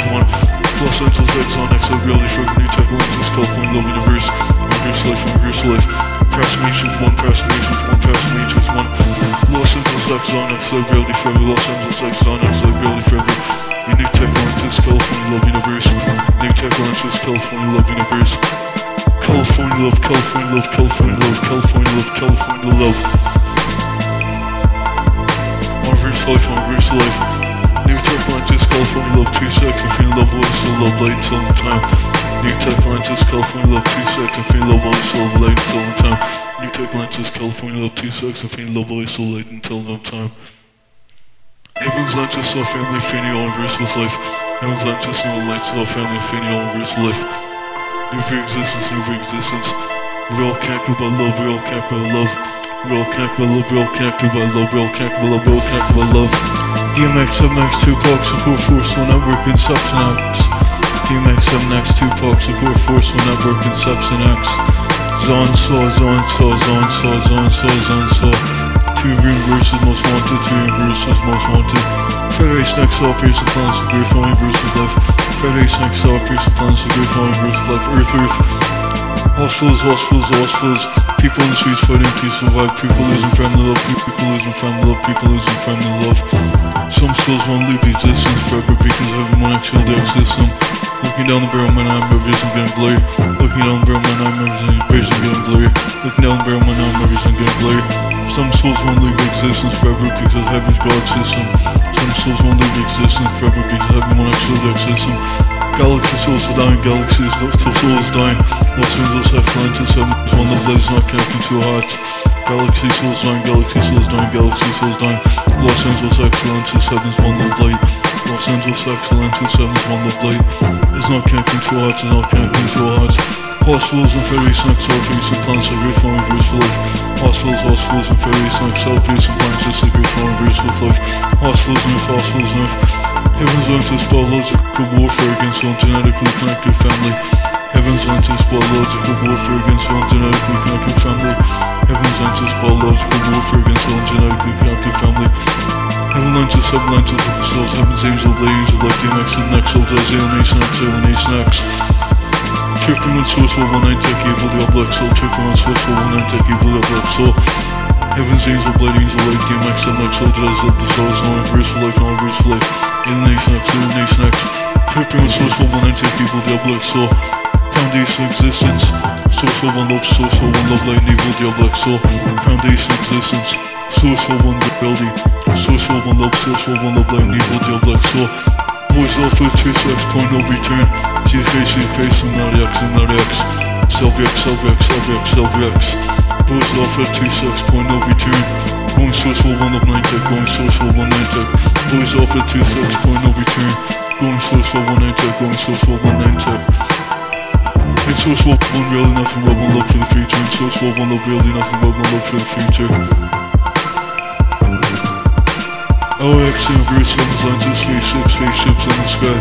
the time. New tech lenses, California love, two sex, and feel love, light, so light, till the time. New tech lenses, California love, two sex, and feel love, light, so light, until no time. Heaven's lenses, saw family, infinity, all with life. Heaven's lenses, no light, saw family, infinity, all with life. New for existence, new for existence. We all connected by love, we all connected by love. We all connected by love, we all connected by love, we all connected by love, we all connected by love. DMX, MX, Tupac, support forceful network, Inception X. DMX, MX, Tupac, support forceful network, Inception X. Zon Saw, Zon Saw, Zon Saw, Zon Saw, Zon Saw. Two universes most wanted, two universes most wanted. Federation X, all Pearson plans to Earth, all universes life. Federation X, all Pearson plans to Earth, all universes life. Earth, Earth. Hospitals, hospitals, hospitals. People in the streets fighting to survive. People losing family love. People losing family love. People losing family love. Some souls won't leave existence forever because everyone exhaled their system. Looking down the barrel of my nine, my vision getting blurry. Looking down the barrel of my nine, my vision getting blurry. Looking down the barrel of my nine, my vision getting blurry. Some souls won't leave existence forever because heaven's God system. Some souls won't leave existence forever because everyone exhaled their system. Galaxy souls are dying, galaxies, still souls dying. Los Angeles F9 to 7 one of love lives not connecting to hearts. Galaxy Souls 9, Galaxy Souls 9, Galaxy Souls 9. Los Angeles Excellence is Heaven's One Love Light. Los Angeles Excellence is Heaven's One Love Light. It's not can't control hearts, it's not can't control hearts. Hospitals and ferries and exaltations and plants like great flowing verse for life. Hospitals, hospitals and ferries and exaltations and plants just like great flowing verse with life. Hospitals and hospitals and Heaven's learned to spell logical warfare against one genetically connected family. Heaven's learned to spell logical warfare against one genetically connected family. Heaven's to spell logical warfare against one genetically connected family. Heaven sub-lenses of the souls. Heaven's angel, ladies of light, DMX, and next souls, alienation X, alienation X. Tripping on source for one night tech evil, the black soul. Tripping on source for one night tech evil, the black soul. Heaven's angel, angel, light, DMX, and next soul, jazz of the souls. No verse for life, no verse for life. Alienation X, alienation X. Tripping on source for one night tech evil, the black soul. Foundation existence. For one love, for one love, light, evil, the black soul. Foundation existence. For one rebellion. Source for one love, for one love, light, evil, the black soul. Voice alpha, two sex, point no return. She's face, she's face, and not X, and not X. Self-X, self-X, self-X, self-X. Voice alpha, two sex, point no return. Going for one of nine tech, going for one nine tech. Voice alpha, two sex, point no return. Going for one nine tech, going for one nine tech. And source for one really nothing but one love for the future. And source for one love really nothing but one love for the future. LAX universe, heavens, lenses, spaceships, spaceships in the sky.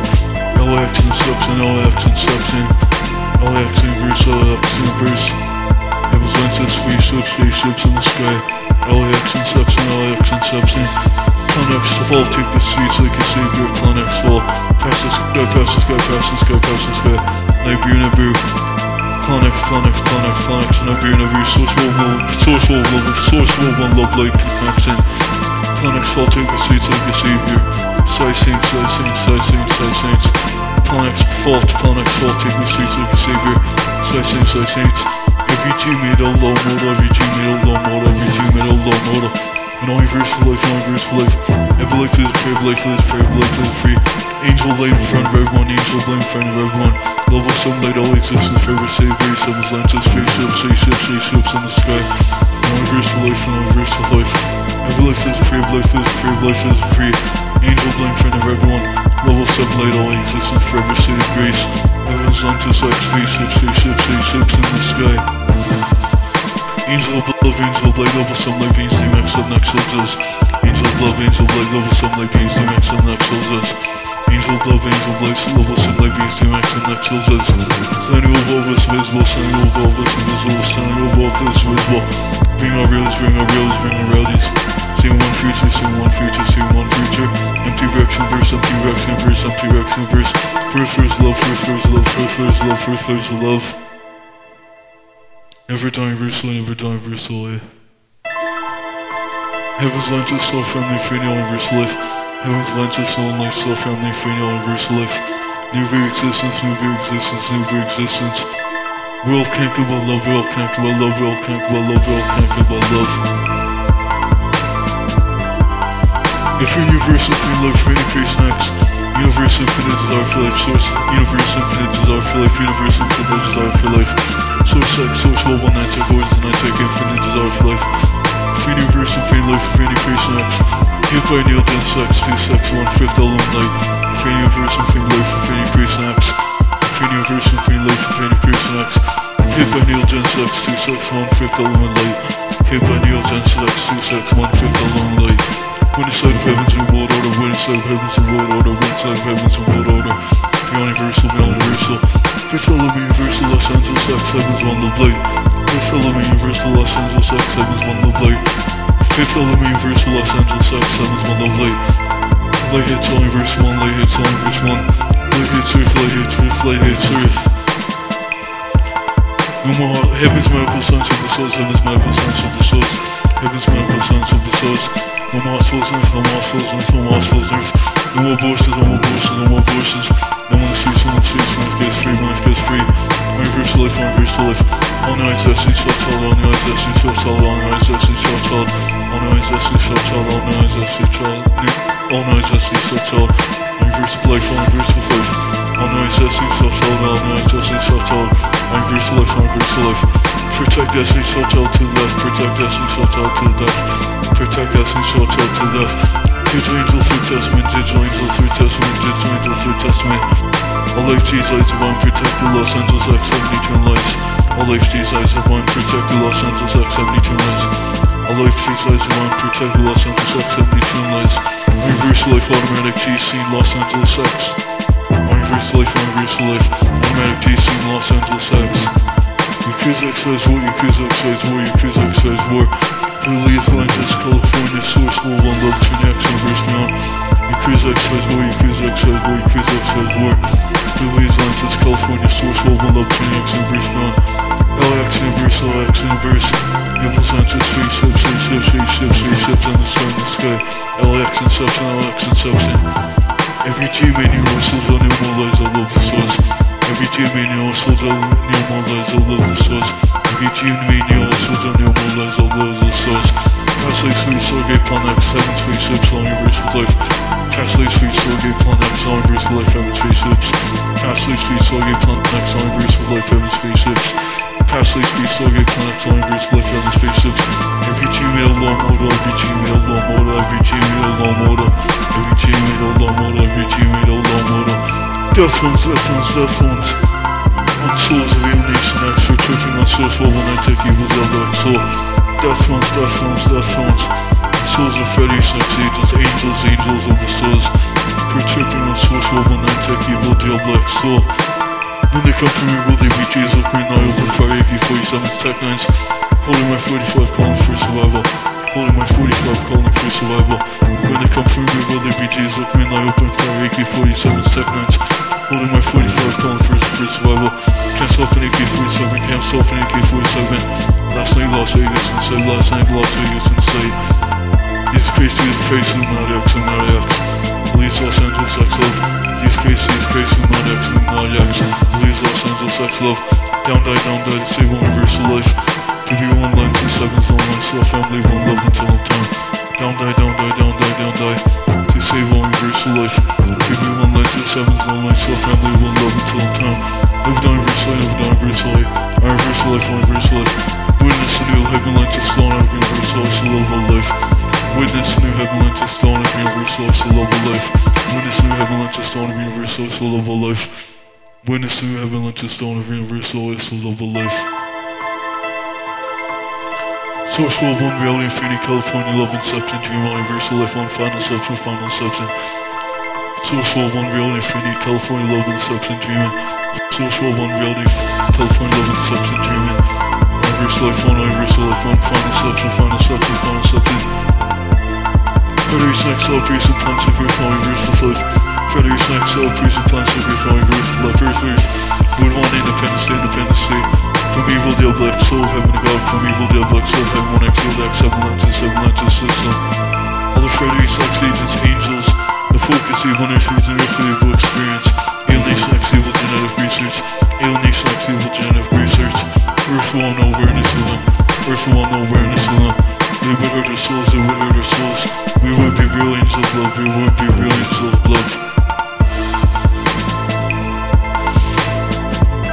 LAX and steps in, LAX and steps in. LAX universe, LAX universe. Heavens, lenses, spaceships, spaceships in the sky. LAX and steps in, LAX and steps in. Planex fall, take the streets like a savior. Planex fall, pass the sky, pass the sky, pass the sky, pass Planex, Planex, Planex, Planex, Nibiru, Nibiru. Source world, love, source world, love, source world, one love, light, connection. Planex fall, take the streets like a savior. Side saints, saints, saints, saints. Fault, Planex fall, take the streets like a savior. Side saints, saints. Every made a low mode, every made a low mode, every made a low mode. And all verse for life, all verse for life. Every life is life is life is free. Angel light of everyone, angel front of everyone. Love of sunlight, all existence, forever save grace, seven's lenses, spaceships, spaceships, spaceships in the sky. And all verse for life, for life. Every life is free, life is free, life is free. Angel light in front of everyone. Love of sunlight, all existence, forever save grace. Heaven's lenses, spaceships, spaceships, spaceships in the sky. Angel of love, angel of light, level some light, beings, DMX, up next soldiers. Angel of love, angel of light, level some light, beings, DMX, up next soldiers. Angel love, angels of love, angel of light, level some light, beings, DMX, up next soldiers. Signing of all this visible, signing of all this invisible, signing of all this visible. Bring our realities, bring our realities, bring our realities. Seeing one future, seeing one future, seeing one future. Empty direction verse, empty direction verse, empty direction verse. First verse love, first verse love, first verse love, first verse love. Never die versely, never die versely. Heaven's lunch is so family free now verse life. Heaven's lunch is so life, so family free verse life. New very existence, new very existence, new very existence. World can't go about love, world can't go about love, world can't go about love, world can't go about love. Your universe free love, free increase next. Universe infinite desire for life, source. Universe infinite desire for life, universe infinite desire for life. Source sex, source love, one night take, always the night take, infinite desire for life. Free universe and free life, free increase next. By Neil sex, two sex, one fifth alone light. Free universe free life, free increase next. Free universe free life, increase next. Hit by Neil sex, two sex, one fifth alone light. Hit by Neil sex, two sex, one fifth alone light. When inside of heaven's and world order, when inside of heaven's and world order, when inside of heaven's and world order. Beyond universal, beyond universal. Fifth element universal, Los Angeles X, heaven's one love light. Fifth element universal, Los Angeles X, heaven's one love light. Fifth element universal, Los Angeles X, heaven's one love light. Light hits all universe one, light hits all universe one. Light hits earth, light hits earth, light hits earth. No more heaven's miracle sons of the souls, heaven's miracle sons of the souls. Heaven's miracle sons of the souls. No more souls, earth, no more souls, earth, no more souls, earth. No more voices, no more voices, no more voices. No one sees, no one sees, no one gets free, no one gets free. Universe life, universe life. All nights, destiny, so tall, all nights, destiny, so tall, all nights, destiny, so tall. All nights, destiny, so tall, all nights, destiny, so tall. All nights, destiny, so tall. Universe of life, universe of life. All nights, destiny, so tall, all nights, destiny, so tall. Universe of life, life. Protect Destiny's Hotel to the left. Protect Destiny's Hotel to the left. Protect Destiny's Hotel to the left. Digital Angel through Testament. Digital Angel through Testament. Digital Angel through Testament. G's lights of one. Protect Los Angeles X72 lights. G's lights of one. Protect Los Angeles X72 lights. G's lights of one. Protect Los Angeles X72 lights. Reverse life automatic GC Los Angeles X. Reverse life reverse life. Automatic GC Los Angeles X. Yakuza X says war, Yakuza X says war, Yakuza X says war. Italy, Atlantis, California, source war, one love, two next, reverse beyond. Yakuza X says war, Yakuza X says war, Yakuza X says war. Atlantis, California, source war, one love, two next, reverse beyond. LX inverse, LX inverse. Nipples enters spaceship, spaceship, spaceship, spaceships in the sun, the sky. LX inception, LX inception. Every G menu whistles on immortalize all of the source. Every G menu whistles on immortalize all of the source. Every G menu whistles on immortalize all of the source. Castley Sweet Stargate Planet X, seven spaceships, long universe with life. Castley Sweet Stargate Planet X, long universe with life, seven spaceships. Castley Sweet Stargate Planet X, long universe with life, seven spaceships. Castley Sweet Stargate Planet X, long universe with life, seven spaceships. Every Gmail law model, every Gmail law model, every Gmail law model. Every Gmail law model, every Gmail law model. Death phones, death phones, death phones. On souls of alienation for tripping on level 9 tech evil Zelda X soul. Death phones, death phones, death phones. Souls of Freddy, sex agents, angels, angels of the souls. Source level 9 tech evil Diablo X soul. When they come for me, will they be Jesus? Me now, open fire, AK-47 Tech 9s. Holding my 45 calling for survival. Holding my 45 calling for survival. When they come for me, will they be Jesus? Me now, open fire, AK-47 Tech 9s. Holding my 45 calling for, for survival. Can't stop an AK-47, can't stop an AK-47. Last night Las Vegas inside, last night Las Vegas inside. Jesus Christ, Jesus Christ, Illuminati X, Illuminati X. Police Los Angeles X Love. Jesus Christ, Jesus Christ, Illuminati X, Illuminati X. Police Los Angeles X Love. Down die, down die, to save one universal life. Give you one life, two seconds, one life, so family, one love until I'm done. Down die, down die, down die, down die. To save one universal life. Give you one life, two seconds, one life, so family, one love until I'm done. Live down universal life, live down universal life. Our universal life, one universal life. Witness the new heaven light to stone of universal life, so love of life. Witness new heaven light to stone of universal of life. Witness new heaven light to stone of universal so life. Witness new heaven to stone of universal of life. Source of one reality, infinity, California, love, inception, dream, all universal life, one final inception, final inception. Source of one reality, infinity, California, love, inception, dreaming. Source of one reality, California, love, inception, dreaming. Universal life, one universal life, one final inception, final inception, final inception. Federation XL, priest and plants of earth, all universal life. Federation XL, priest and plants of earth, all universal life, earth, earth. Would want independence, day, independence, day. From evil deal black soul, heaven to God, from evil deal black soul, heaven one exiled X, seven lenses, seven lenses system. All the Frederick sex agents, angels, the focus evil nurseries and earthly evil experience, alienation X evil genetic research, alienation X evil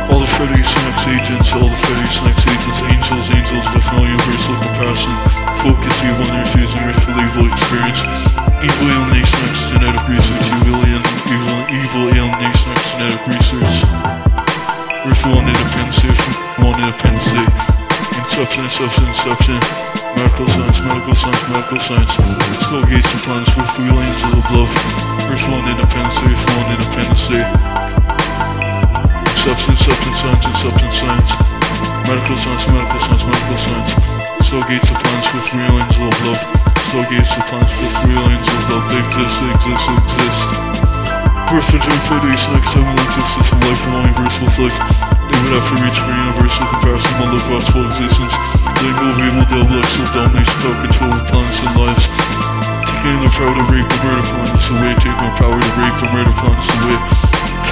All the Freddy Snacks agents, all the Freddy Snacks agents, angels, angels with no universal compassion, focus evil nurseries and earthful evil experience, evil alienation X genetic evil evil, evil genetic research, medical science, medical science, medical science, skull gates and plans with real angels of love, earthful one independence day, earthful one independence day, substance, substance science, and substance science. Medical science, medical science, medical science. So gates of plants with real angel of love. So gates of plants with real angel of love. They exist, they exist, exist. Birth into infinity, next seven lenses of life and universe with life. They would have to reach for universal comparison one of gospel existence. They will able to elect so power, control of planets and lives. Taking the power to rape and murder planets away, taking the power to rape and murder planets away.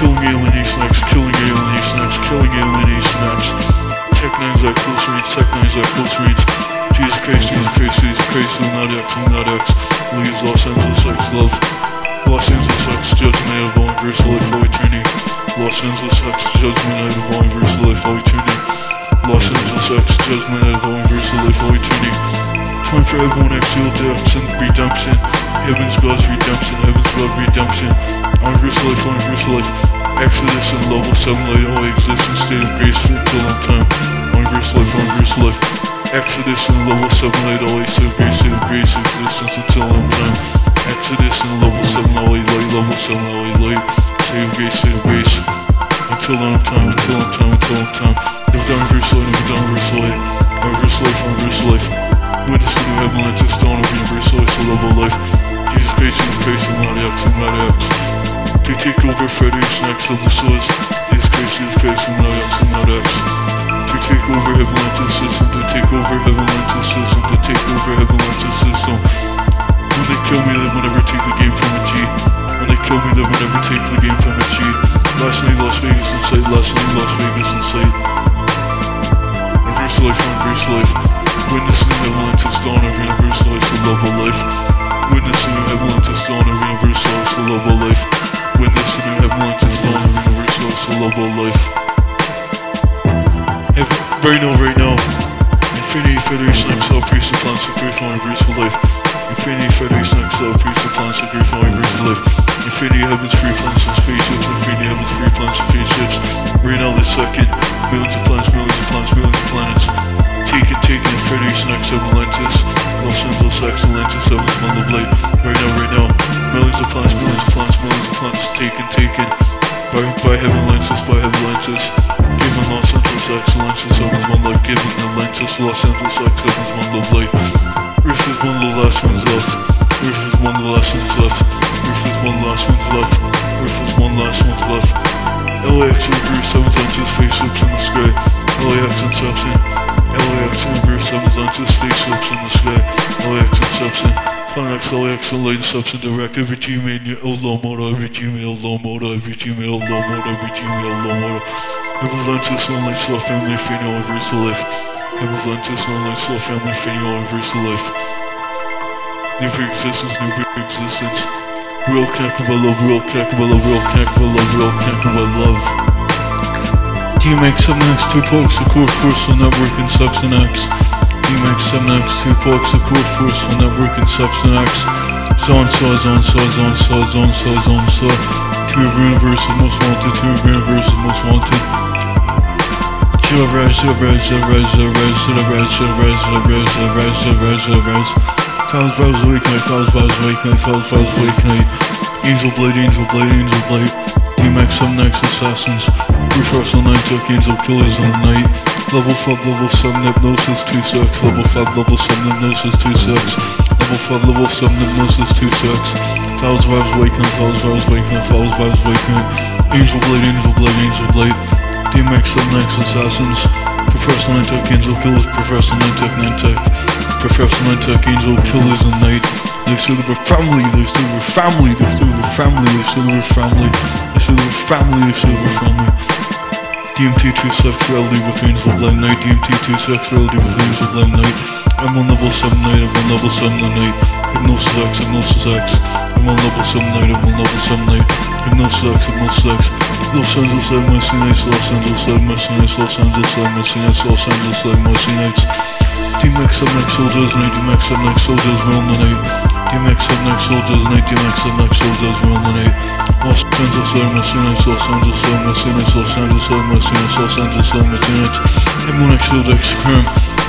Killing alienation X, killing alienation X, killing alienation X. Tech 9's at close range, Tech 9's at close range. Jesus Christ, Jesus Christ, Jesus Christ, Illuminati X. Leaves Los Angeles X, love. Los Angeles X, judgment of all universal life, all eternity. Los Angeles X, judgment of all universal life, all eternity. Los Angeles X, Judgment of all universal all eternity. Time for everyone deaths and redemption. Heaven's God's redemption, Heaven's God redemption. Universal all universal life. Exodus and level 7 light, all existence, state of grace until on time. Universal life, universal life. Exodus and level 7 light, all state of grace, state of grace, existence until time. Exodus and level 7 all light, level 7 all light. State of grace, of grace. Until on time, until on time, until on time down verse life, nigga down verse life. My verse life, my verse life. When it's new heaven, I just don't open verse life, so love my life. Jesus face in the face, I'm not acts, I'm not acts. They take over Freddy's next level source. His face, his face, I'm not acts, I'm not take over Avalanche system, to take over Avalanche system, they take over Avalanche system. When they kill me, they will never take the game from a G. When they kill me, they will never take the game from a G. Last night, Las Vegas inside, last night, Las Vegas inside life, embrace life. Witnessing avalanche is dawn of universe life, the love of life. Witnessing avalanche is dawn of universe life, the love of life. Witnessing avalanche is dawn of universe life, the love of life. Right now, right now. Infinity Federation himself, peace and plans, a grief on a grief for life. Infinity Federation himself, peace and plans, a grief on a grief for life. Infinity Heavens, Free Plants, and Spaceships. Infinity Heavens, Free Plants, and Spaceships. Now, this second. Millions of planets, millions of planets, millions of planets. Taken, taken, Federation X, Atlantis. Los Angeles Atlantis, Seventh Month of Light. Right now, right now. Millions of planets, millions of planets, millions of planets. Taken, taken. By, by Heaven Atlantis, by Heaven Atlantis. Given Los Angeles Seventh Month of Light. Given Atlantis, Los Angeles Seventh Month of Light. Earth is one of the last ones left. Earth is one of the last ones left one last one's left. Earth is one last one's left. LAX and Groove 7's on just face-ups in the sky. LAX and Substance LAX and Groove 7's on just face-ups in the sky. LAX and Substance Planet LAX and Light and Substance Direct Every Gmail, in your low Moto Every Gmail, low Moto Every Gmail, low Moto Every Gmail, low mode. Moto Everyone's just one life, so family, fading all over to life. Everyone's just one life, so family, fading all over to life. New for existence, new for existence. Real connected by love, real connected by love, real connected by love, real connected by love. DMX 7X 2 Pokes, the Core Forceful Network and Substance X. DMX 7X 2 Pokes, the Core Forceful Network and Substance X. Zone Saw, Zone Saw, Zone Saw, Zone Saw, Zone Saw. Two of Universe's Most Wanted, Two of Universe's Most Wanted. Rise, Shiva Rise, Shiva Rise, Shiva Rise, Shiva Rise, Shiva Rise, Shiva Rise, Shiva Rise, Shiva Rise, Shiva Rise. Thousand Vows Awake Times rose weekly, times rose weekly, times rose weekly. Angel blade, angel blade, angel blade. D-Max, some assassins. Refresh the night, angel killers on the night. Level 5, level 7, hypnosis, two six. Level 5, level 7, hypnosis, two six. Level 5, level 7, hypnosis, 2 sex. Tiles vibes waking, tiles vibes waking, tiles vibes waking. Angel blade, angel blade, angel blade. D-Max, some assassins. Professional Nintech, angel killers, professional Nintech, Nintech. 9 Tuck. Professor Nine Angel Killers and Night. They still were family, they still were family, they still were family, they still were family, they still were family, they still were family. DMT 2 Sexuality with Angel Blind Night, DMT 2 Sexuality with Angel Blind Night. I'm on level 7 night, I'm on level 7 tonight. Hypnosis X, Hypnosis X. I'm on level 7 night, I'm on level 7 night. Hypnosis X, Hypnosis X. Los Angeles, I'm Mercy Nights, Los Angeles, I'm Mercy Nights, Los Angeles, I'm Mercy Nights, Los Angeles, I'm Mercy Nights. DMX up next soldiers night, DMX up next soldiers we're on the night. DMX up next soldiers night, DMX up next soldiers we're on the night. Los Angeles, Los Angeles, Los Angeles, Los Angeles, Los Angeles, Los Angeles, Los Angeles, Los Angeles. Everyone next shield X crime.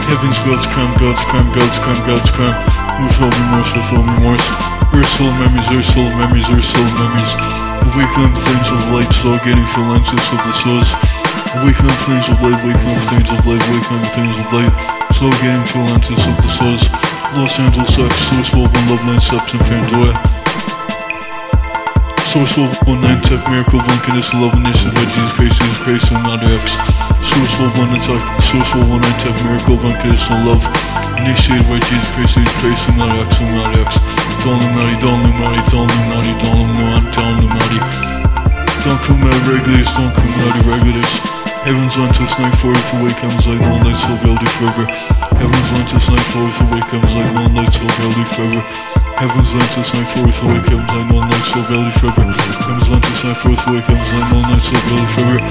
Heaven's God's crime, God's crime, God's crime, God's crime. There's all remorse, there's all remorse. There's still memories, there's still memories, there's still memories. Awaken the flames of light, stargating for lenses of the source. Awaken the flames of light, awaken the flames of light, awaken the flames of light slow game influences of the source Los Angeles X, Source Wolven, steps and Fanjoy Source Wolven, Nine Tech, Miracle, Lincoln, Is Love, Nation, Reggie's Grace, Is Grace, and Mother X. Source Wolven, Attack, Source Wolven, Nine Tech, Miracle, Lincoln, Is Love. Initiate, Reggie's Grace, Is Grace, and Mother X, and Mother X. Dolomati, Dolomati, Dolomati, Dolomati, Dolomati Don't come out regulars, don't come out regulars. Heaven's on to tonight, for if awake comes like one night till reality forever. Heaven's on to tonight, for if awake comes like one night till reality forever. Heaven's on to tonight, for if awake comes like one night till reality forever. On till tonight, for if awake comes like one night till reality forever.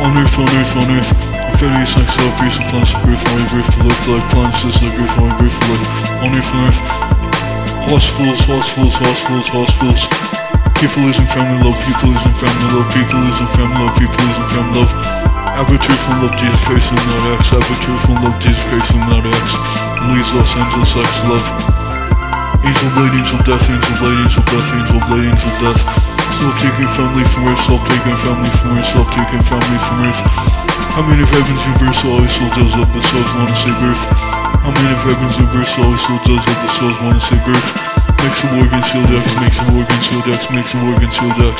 On earth, on earth, on earth. Infinity is next up, peace and plans, grief, on grief, life, life, plans, like grief, grief, life. On earth, on earth. Hospitals, hospitals, hospitals, hospitals. People losing family love, people losing family love, people losing family love, people losing family love. Have a truth love Jesus Christ and not X. Have a truth love Jesus Christ and not X. Leaves Los Angeles X love. Angel blade, angel death, angel blade, angel death, angel blade, angel death. Self taking family from earth, self taking family from earth, self taking family from earth. How many heaven's universal always soul does what the souls wanna say birth? How many heaven's universal always soul does what the souls wanna say birth? Make some organ shield X, make some organ shield X, make some organ shield X.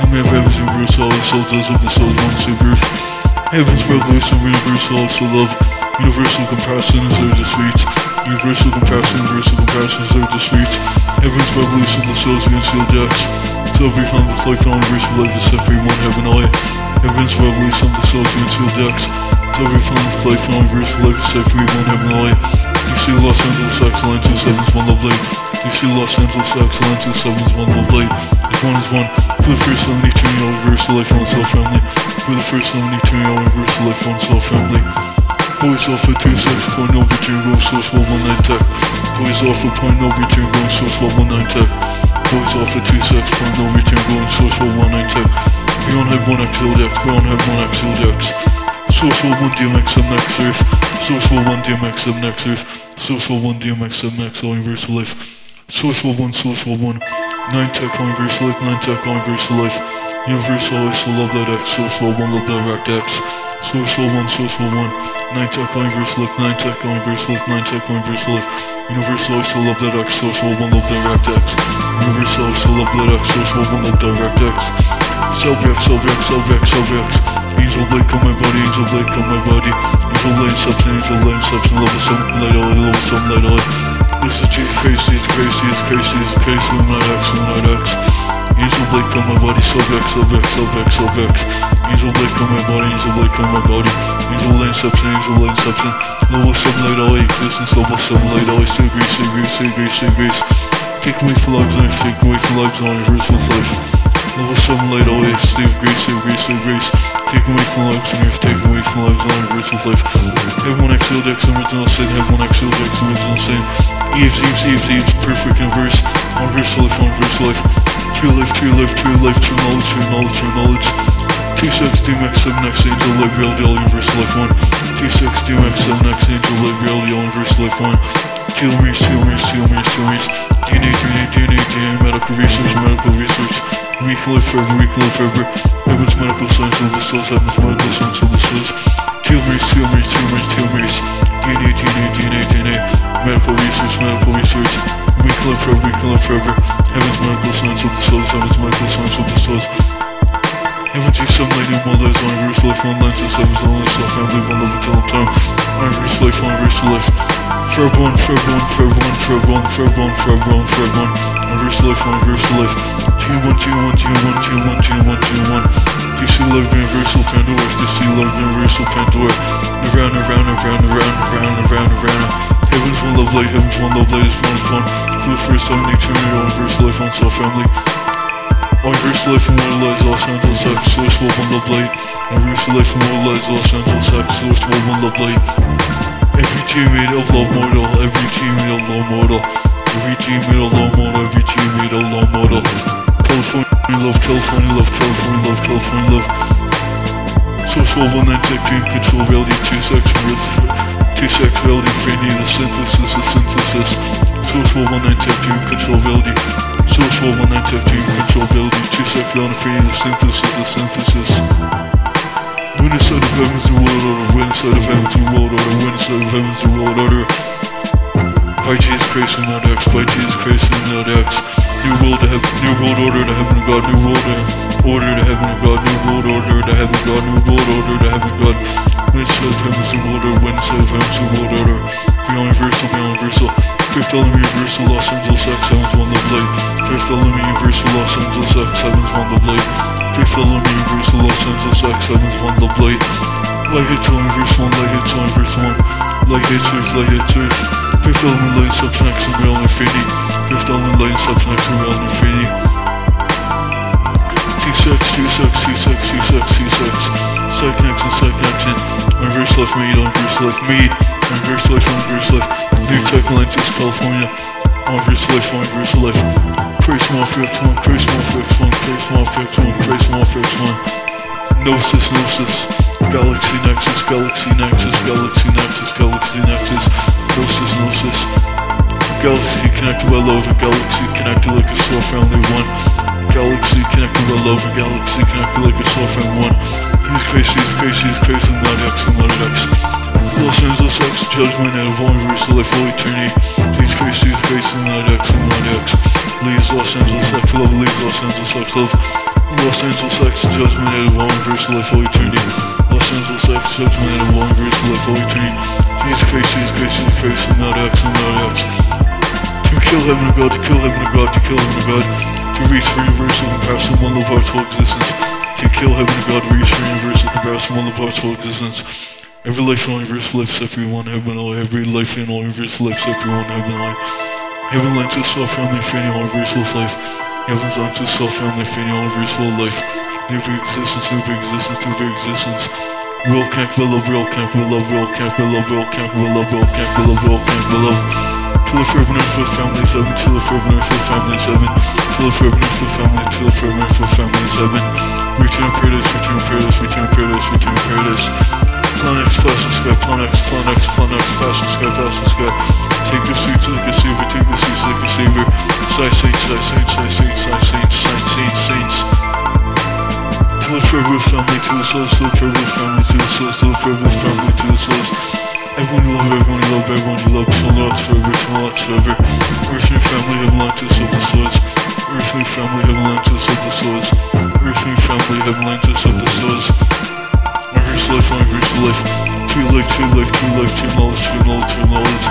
How many heaven's universal always soul does what the souls wanna say birth? Heaven's revolution, universal also love. Universal compassion is there to sweet. Universal compassion, universal compassion there to sweet. Heaven's revolution, the souls against X. So every found the life on universal life is everyone heaven I. Heaven's revolution, the souls against X. So every found the life on universal life is everyone heaven I. You see Los Angeles two sevens, one love light. See Los Angeles two sevens, one love light. If one is one, for the first 72 year universal life on self family. For the first 72 year universal life on self family. Boys Alpha 26, point over to go source 119 tech. Boys Alpha point over to go source 119 tech. Boys Alpha 26, point over to go source 119 tech. We don't have one XL deck, we don't have one XL decks. Source 1 DMX up next earth. Source 1 DMX up next earth. Source 1 DMX up next all universal life. Source 1 Source 1 9 tech universal life, 9 tech universal life. Universal life, so love that X. Source 1 love that direct X. Source 1 Source 1 9 tech all universal life, 9 tech universal life, 9 tech universal life. Universal life, so love that X. Source 1 love that direct X. Universal life, so love that X. Source 1 love that direct X. Selvex, Selvex, Selvex, Selvex. Angel Blade come my body, Angel Blade come my body. Angel Lane substance, Angel Lane substance, level some light eye, level some light eye. This is Jesus Christ, Jesus Christ, Jesus Christ, Jesus Christ, Illuminati X, Illuminati X. Angel Blade come my body, Selvex, Selvex, Selvex, Selvex. Angel Blade come my body, Angel Blade come my body. Angel Lane substance, Angel Lane substance. Level light eye, existence, level some light eye. Say grace, say grace, say grace, say grace. Take away for lives on, take away for lives on, reverse with life. Level 7 light grace, save grace, save grace. Take away from lives on earth, take away from lives reverse with life. Have one XL Dex, original sin, have one XL Dex, original sin. Eves, Eves, Eves, Eves, perfect inverse. On reverse life, reverse life. True life, true life, true life, true knowledge, true knowledge, true knowledge. 2 6 DMX 7 X Angel Live Reality All Universe Life 1. 2 6 DMX 7 X Angel Live Reality All Universe Life 1. Telomeres, telomeres, telomeres, telomeres. DNA, DNA, DNA, DNA, medical research, medical research. We can live forever, we can forever. Heaven's medical science of the souls, heaven's medical science of the souls. Telomeres, telomeres, telomeres, telomeres. DNA, DNA, DNA, DNA. Medical research, medical research. We can live forever, we can live forever. Heaven's medical science of the heaven's medical science of the souls. Heaven to some lady, one lives on reverse life, one life to seven's only self, family, one love until time. On reverse life, on reverse life. Forever one, forever one, forever one, forever one, forever one, forever one, forever one. Reverse life, reverse life. Two one, two one, two one, two one, two one, two one. Do you see love universal Pandora? See love universal Pandora? Around, around, around, around, around, around, around. Heaven's one love light, heaven's one love light is one is one. For the first time, nature, on reverse life, on self family. On reverse life and one lies Los Angeles X, source one one love light. On reverse life and one lies Los Angeles X, source one one love light. Every teammate of low model, every teammate of low model. Teammate of low every teammate of low model. California love, California love, California love, California love. Social one nine tech dream control reality two sex with two sex reality infinity the synthesis the synthesis. Social one nine tech dream control reality. Social one nine tech dream control reality two sex reality infinity the synthesis the synthesis. Win inside of heaven's world order, win inside of heaven's world order, win inside of heaven's world order. By Jesus Christ and not X, by Jesus Christ and not X. New world to heaven, new world order to heaven of God, new world order to heaven of God, new world order to heaven of God, new world order to heaven of God. Inside of heaven's the world order, inside of heaven's the world order. Beyond universal, beyond universal. Fifth element universal, Los Angeles X, heaven's one love light. Fifth element universal, Los Angeles X, heaven's one love light. Fifth element universal, Los Angeles X, heaven's one love light. Like it's on verse one, like it's on verse one. Like it's like it's. Fifth element light, substance, and real infinity. Fifth element light, substance, and real infinity. T6, T6, T6, T6, T6. Side connection, side connection. On Universe Life Made, Universe Life Made, Universe Life, Universe Life, New Tech Atlantis, California, Universe Life, Universe Life, Christ Mafia X1, Christ Mafia X1, Christ Mafia X1, Christ Mafia X1, Gnosis, Gnosis, Galaxy Nexus, Galaxy Nexus, Galaxy Nexus, Galaxy Nexus, Gnosis, Gnosis, Galaxy connected by love, a galaxy connected like a soul family one. Galaxy connected by love, a galaxy connected like a soul family one. He's crazy, he's crazy, he's crazy, not X and not X. Los Angeles X, judgment and one verse life, all eternity. He's crazy, he's crazy, not X and not X. Leaves Los Angeles X, love, leaves Los Angeles X, love. Los Angeles X, judgment and one verse life, all eternity. Los Angeles X, judgment and one verse life, all eternity. He's crazy, he's crazy, he's crazy, not X and not X. To kill heaven of God, to kill heaven of God, to kill heaven of God, to reach for universal comparison, one love artful existence. To kill heaven of God, reach for universal comparison, one love artful existence. Every life in all universal life, everyone, heaven, all, every life in all universal life, everyone, heaven, life. Heaven lent to self family, fading all universal life. Heaven's lent to self family, fading all universal life. Never existence, never existence, never existence. Real can't be love, real can't be love, real can't be love, real can't be love, real can't be love, real can't be love. To the forever and for family seven, to the forever and for family seven, to the forever and for family, to the forever and for family seven. Return paradise, return paradise, return paradise, return paradise. Plan X, fast and sky, plan X, plan X, plan X, fast and sky. Take the seats like a saver, take the seats like a saver. Side saints, side saints, side saints, side saints, side saints, saints. The forever family, to the to the forever family, to the to the forever family, to the souls. Everyone you love, everyone you love, everyone you love, so lots forever, so lots forever. Earthly family have Atlantis of the swords. Earthly family have Atlantis of the swords. Earthly family have Atlantis of the swords. Reverse life, reverse life. True life, true life, true life, true knowledge, true knowledge, true knowledge.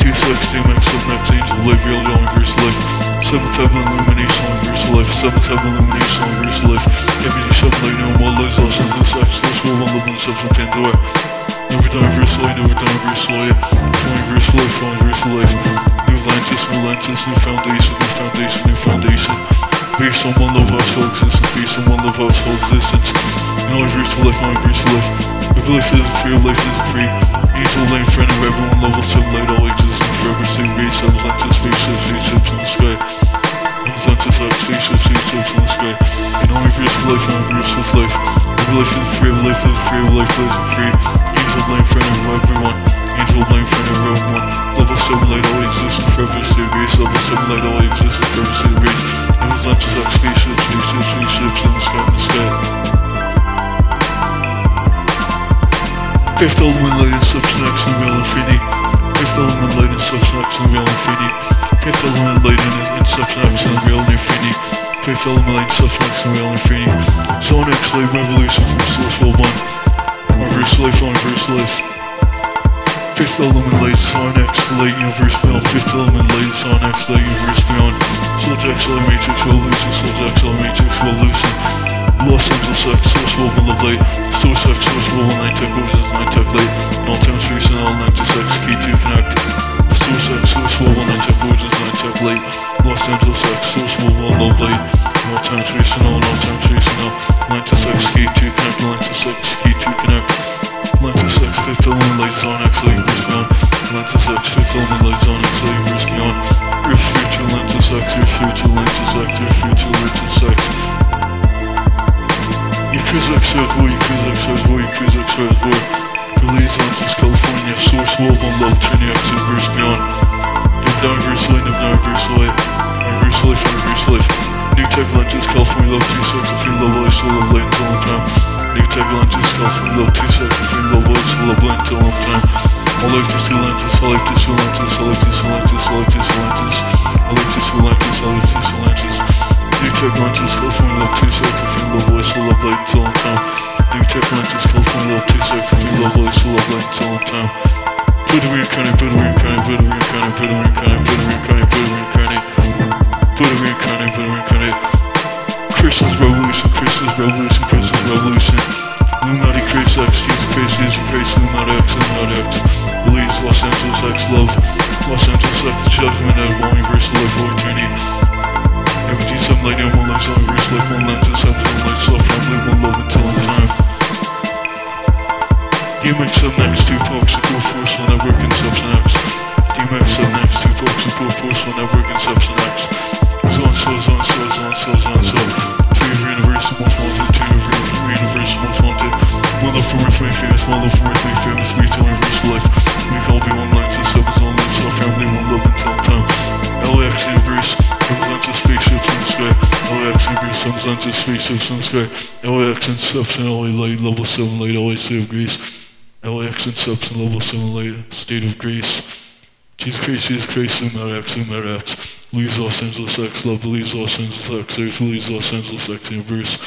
Two sex, two max, seven next angel, life, real, young, reverse life. Seventh heaven illumination, reverse life. Seventh heaven illumination, reverse life. Every seven light, no more lies, lost in the sex. This will one love and substance, Pandora. Never done reverse life, never done reverse life. Flying reverse life, flying reverse life. New Atlantis, new Atlantis, new foundation, new foundation, new foundation. Based on one love household existence, based on one love household existence. No reverse to life, reverse to life. If life isn't free, if life isn't free. Angel lane friend of everyone, level 7 light, all existence forever. Stay race, Atlantis, spaceships, spaceships in the sky. Friend of everyone. Angel lane friend of everyone. Level 7 light, all existence forever. Stay race, level 7 light, all existence forever. Stay race. And Atlantis, out, spaceships, spaceships, spaceships in the sky, in the sky. Fifth element light and substance and real. Fifth element light and substance and real. Fifth element light and, substance and real infinity. Fifth element light and real infinity. Zone X light revolution from source world one. Reverse life on reverse life. Fifth element light, X light universe beyond. Fifth element light, X light universe beyond. Soul light matrix revolution. Soul X light matrix revolution. Los Angeles X, Source Wolf and Love Light, Source X, Source Wolf and Night Tech Oceans, Night Tech Light, all time space and all Atlantis X, key to connect. Source X, Source Wolf and Night Tech Oceans, Night Tech Los Angeles and Love Light, and all time all, and all time space and all, Atlantis X, key to connect, Atlantis X, key to connect. Atlantis X, fifth element light, Zone X, universe beyond. Atlantis X, fifth element Zone X, Earth future, Atlantis X. Yakuza X-Boy, Yakuza X-Boy, Yakuza X-Boy. Belize Atlantis, California, Source on Love, Trinity X, Verse Beyond. Live down Verse Light, live down Verse Light. Reverse Life, Reverse Life. New Tech Atlantis, California, Love 2 Sex, Between Love Light, Soul Love Light, until time. New Tech Atlantis, California, Love 2 Sex, Between Love Light, Soul Love Light, until time. All life to Atlantis, all life to Atlantis, all life to Atlantis, all life to Atlantis. All life to Atlantis, all life to Atlantis. New Tech Atlantis, California, Love 2 Sex, Between Love Light, Soul Love Light, until time. New Tech Atlantis, California, Love 2 Sex, Between Love Light, Soul Love Light, until all time. Reincarnate. Buddha reincarnate, Buddha reincarnate. Christmas revolution, Christmas revolution, Christmas revolution. Illuminati Christ X, Jesus Christ, Jesus Christ, Illuminati X, Illuminati X. Believes Los Angeles X, love. Los Angeles X, judgment of one universal life, all eternity. Everything some light, no one lives on universal life, one lens, and one light, self family, one love until time. DMX up next, two folks, the full force will network and substance X. DMX up next, two folks, the full force will network and substance X. Zone, so, zone, so, zone, so, zone, so. Three universe, most wanted, two universe, three universe, most wanted. One love for earthly famous, one love for earthly famous, we tell universe life. We can all be one line to seven zone, let's family, one love until time. LAX universe, represents the spaceships in the sky. LAX universe, represents the spaceships in the sky. LAX inception, LA light, level 7 light, LA of grace. LAX inception, level 7 light, state of grace. Jesus Christ, Jesus Christ, Zoom out X, Zoom out X. Leaves Los Angeles X, love leaves Los Angeles X, Earth leaves Los Angeles X, universe.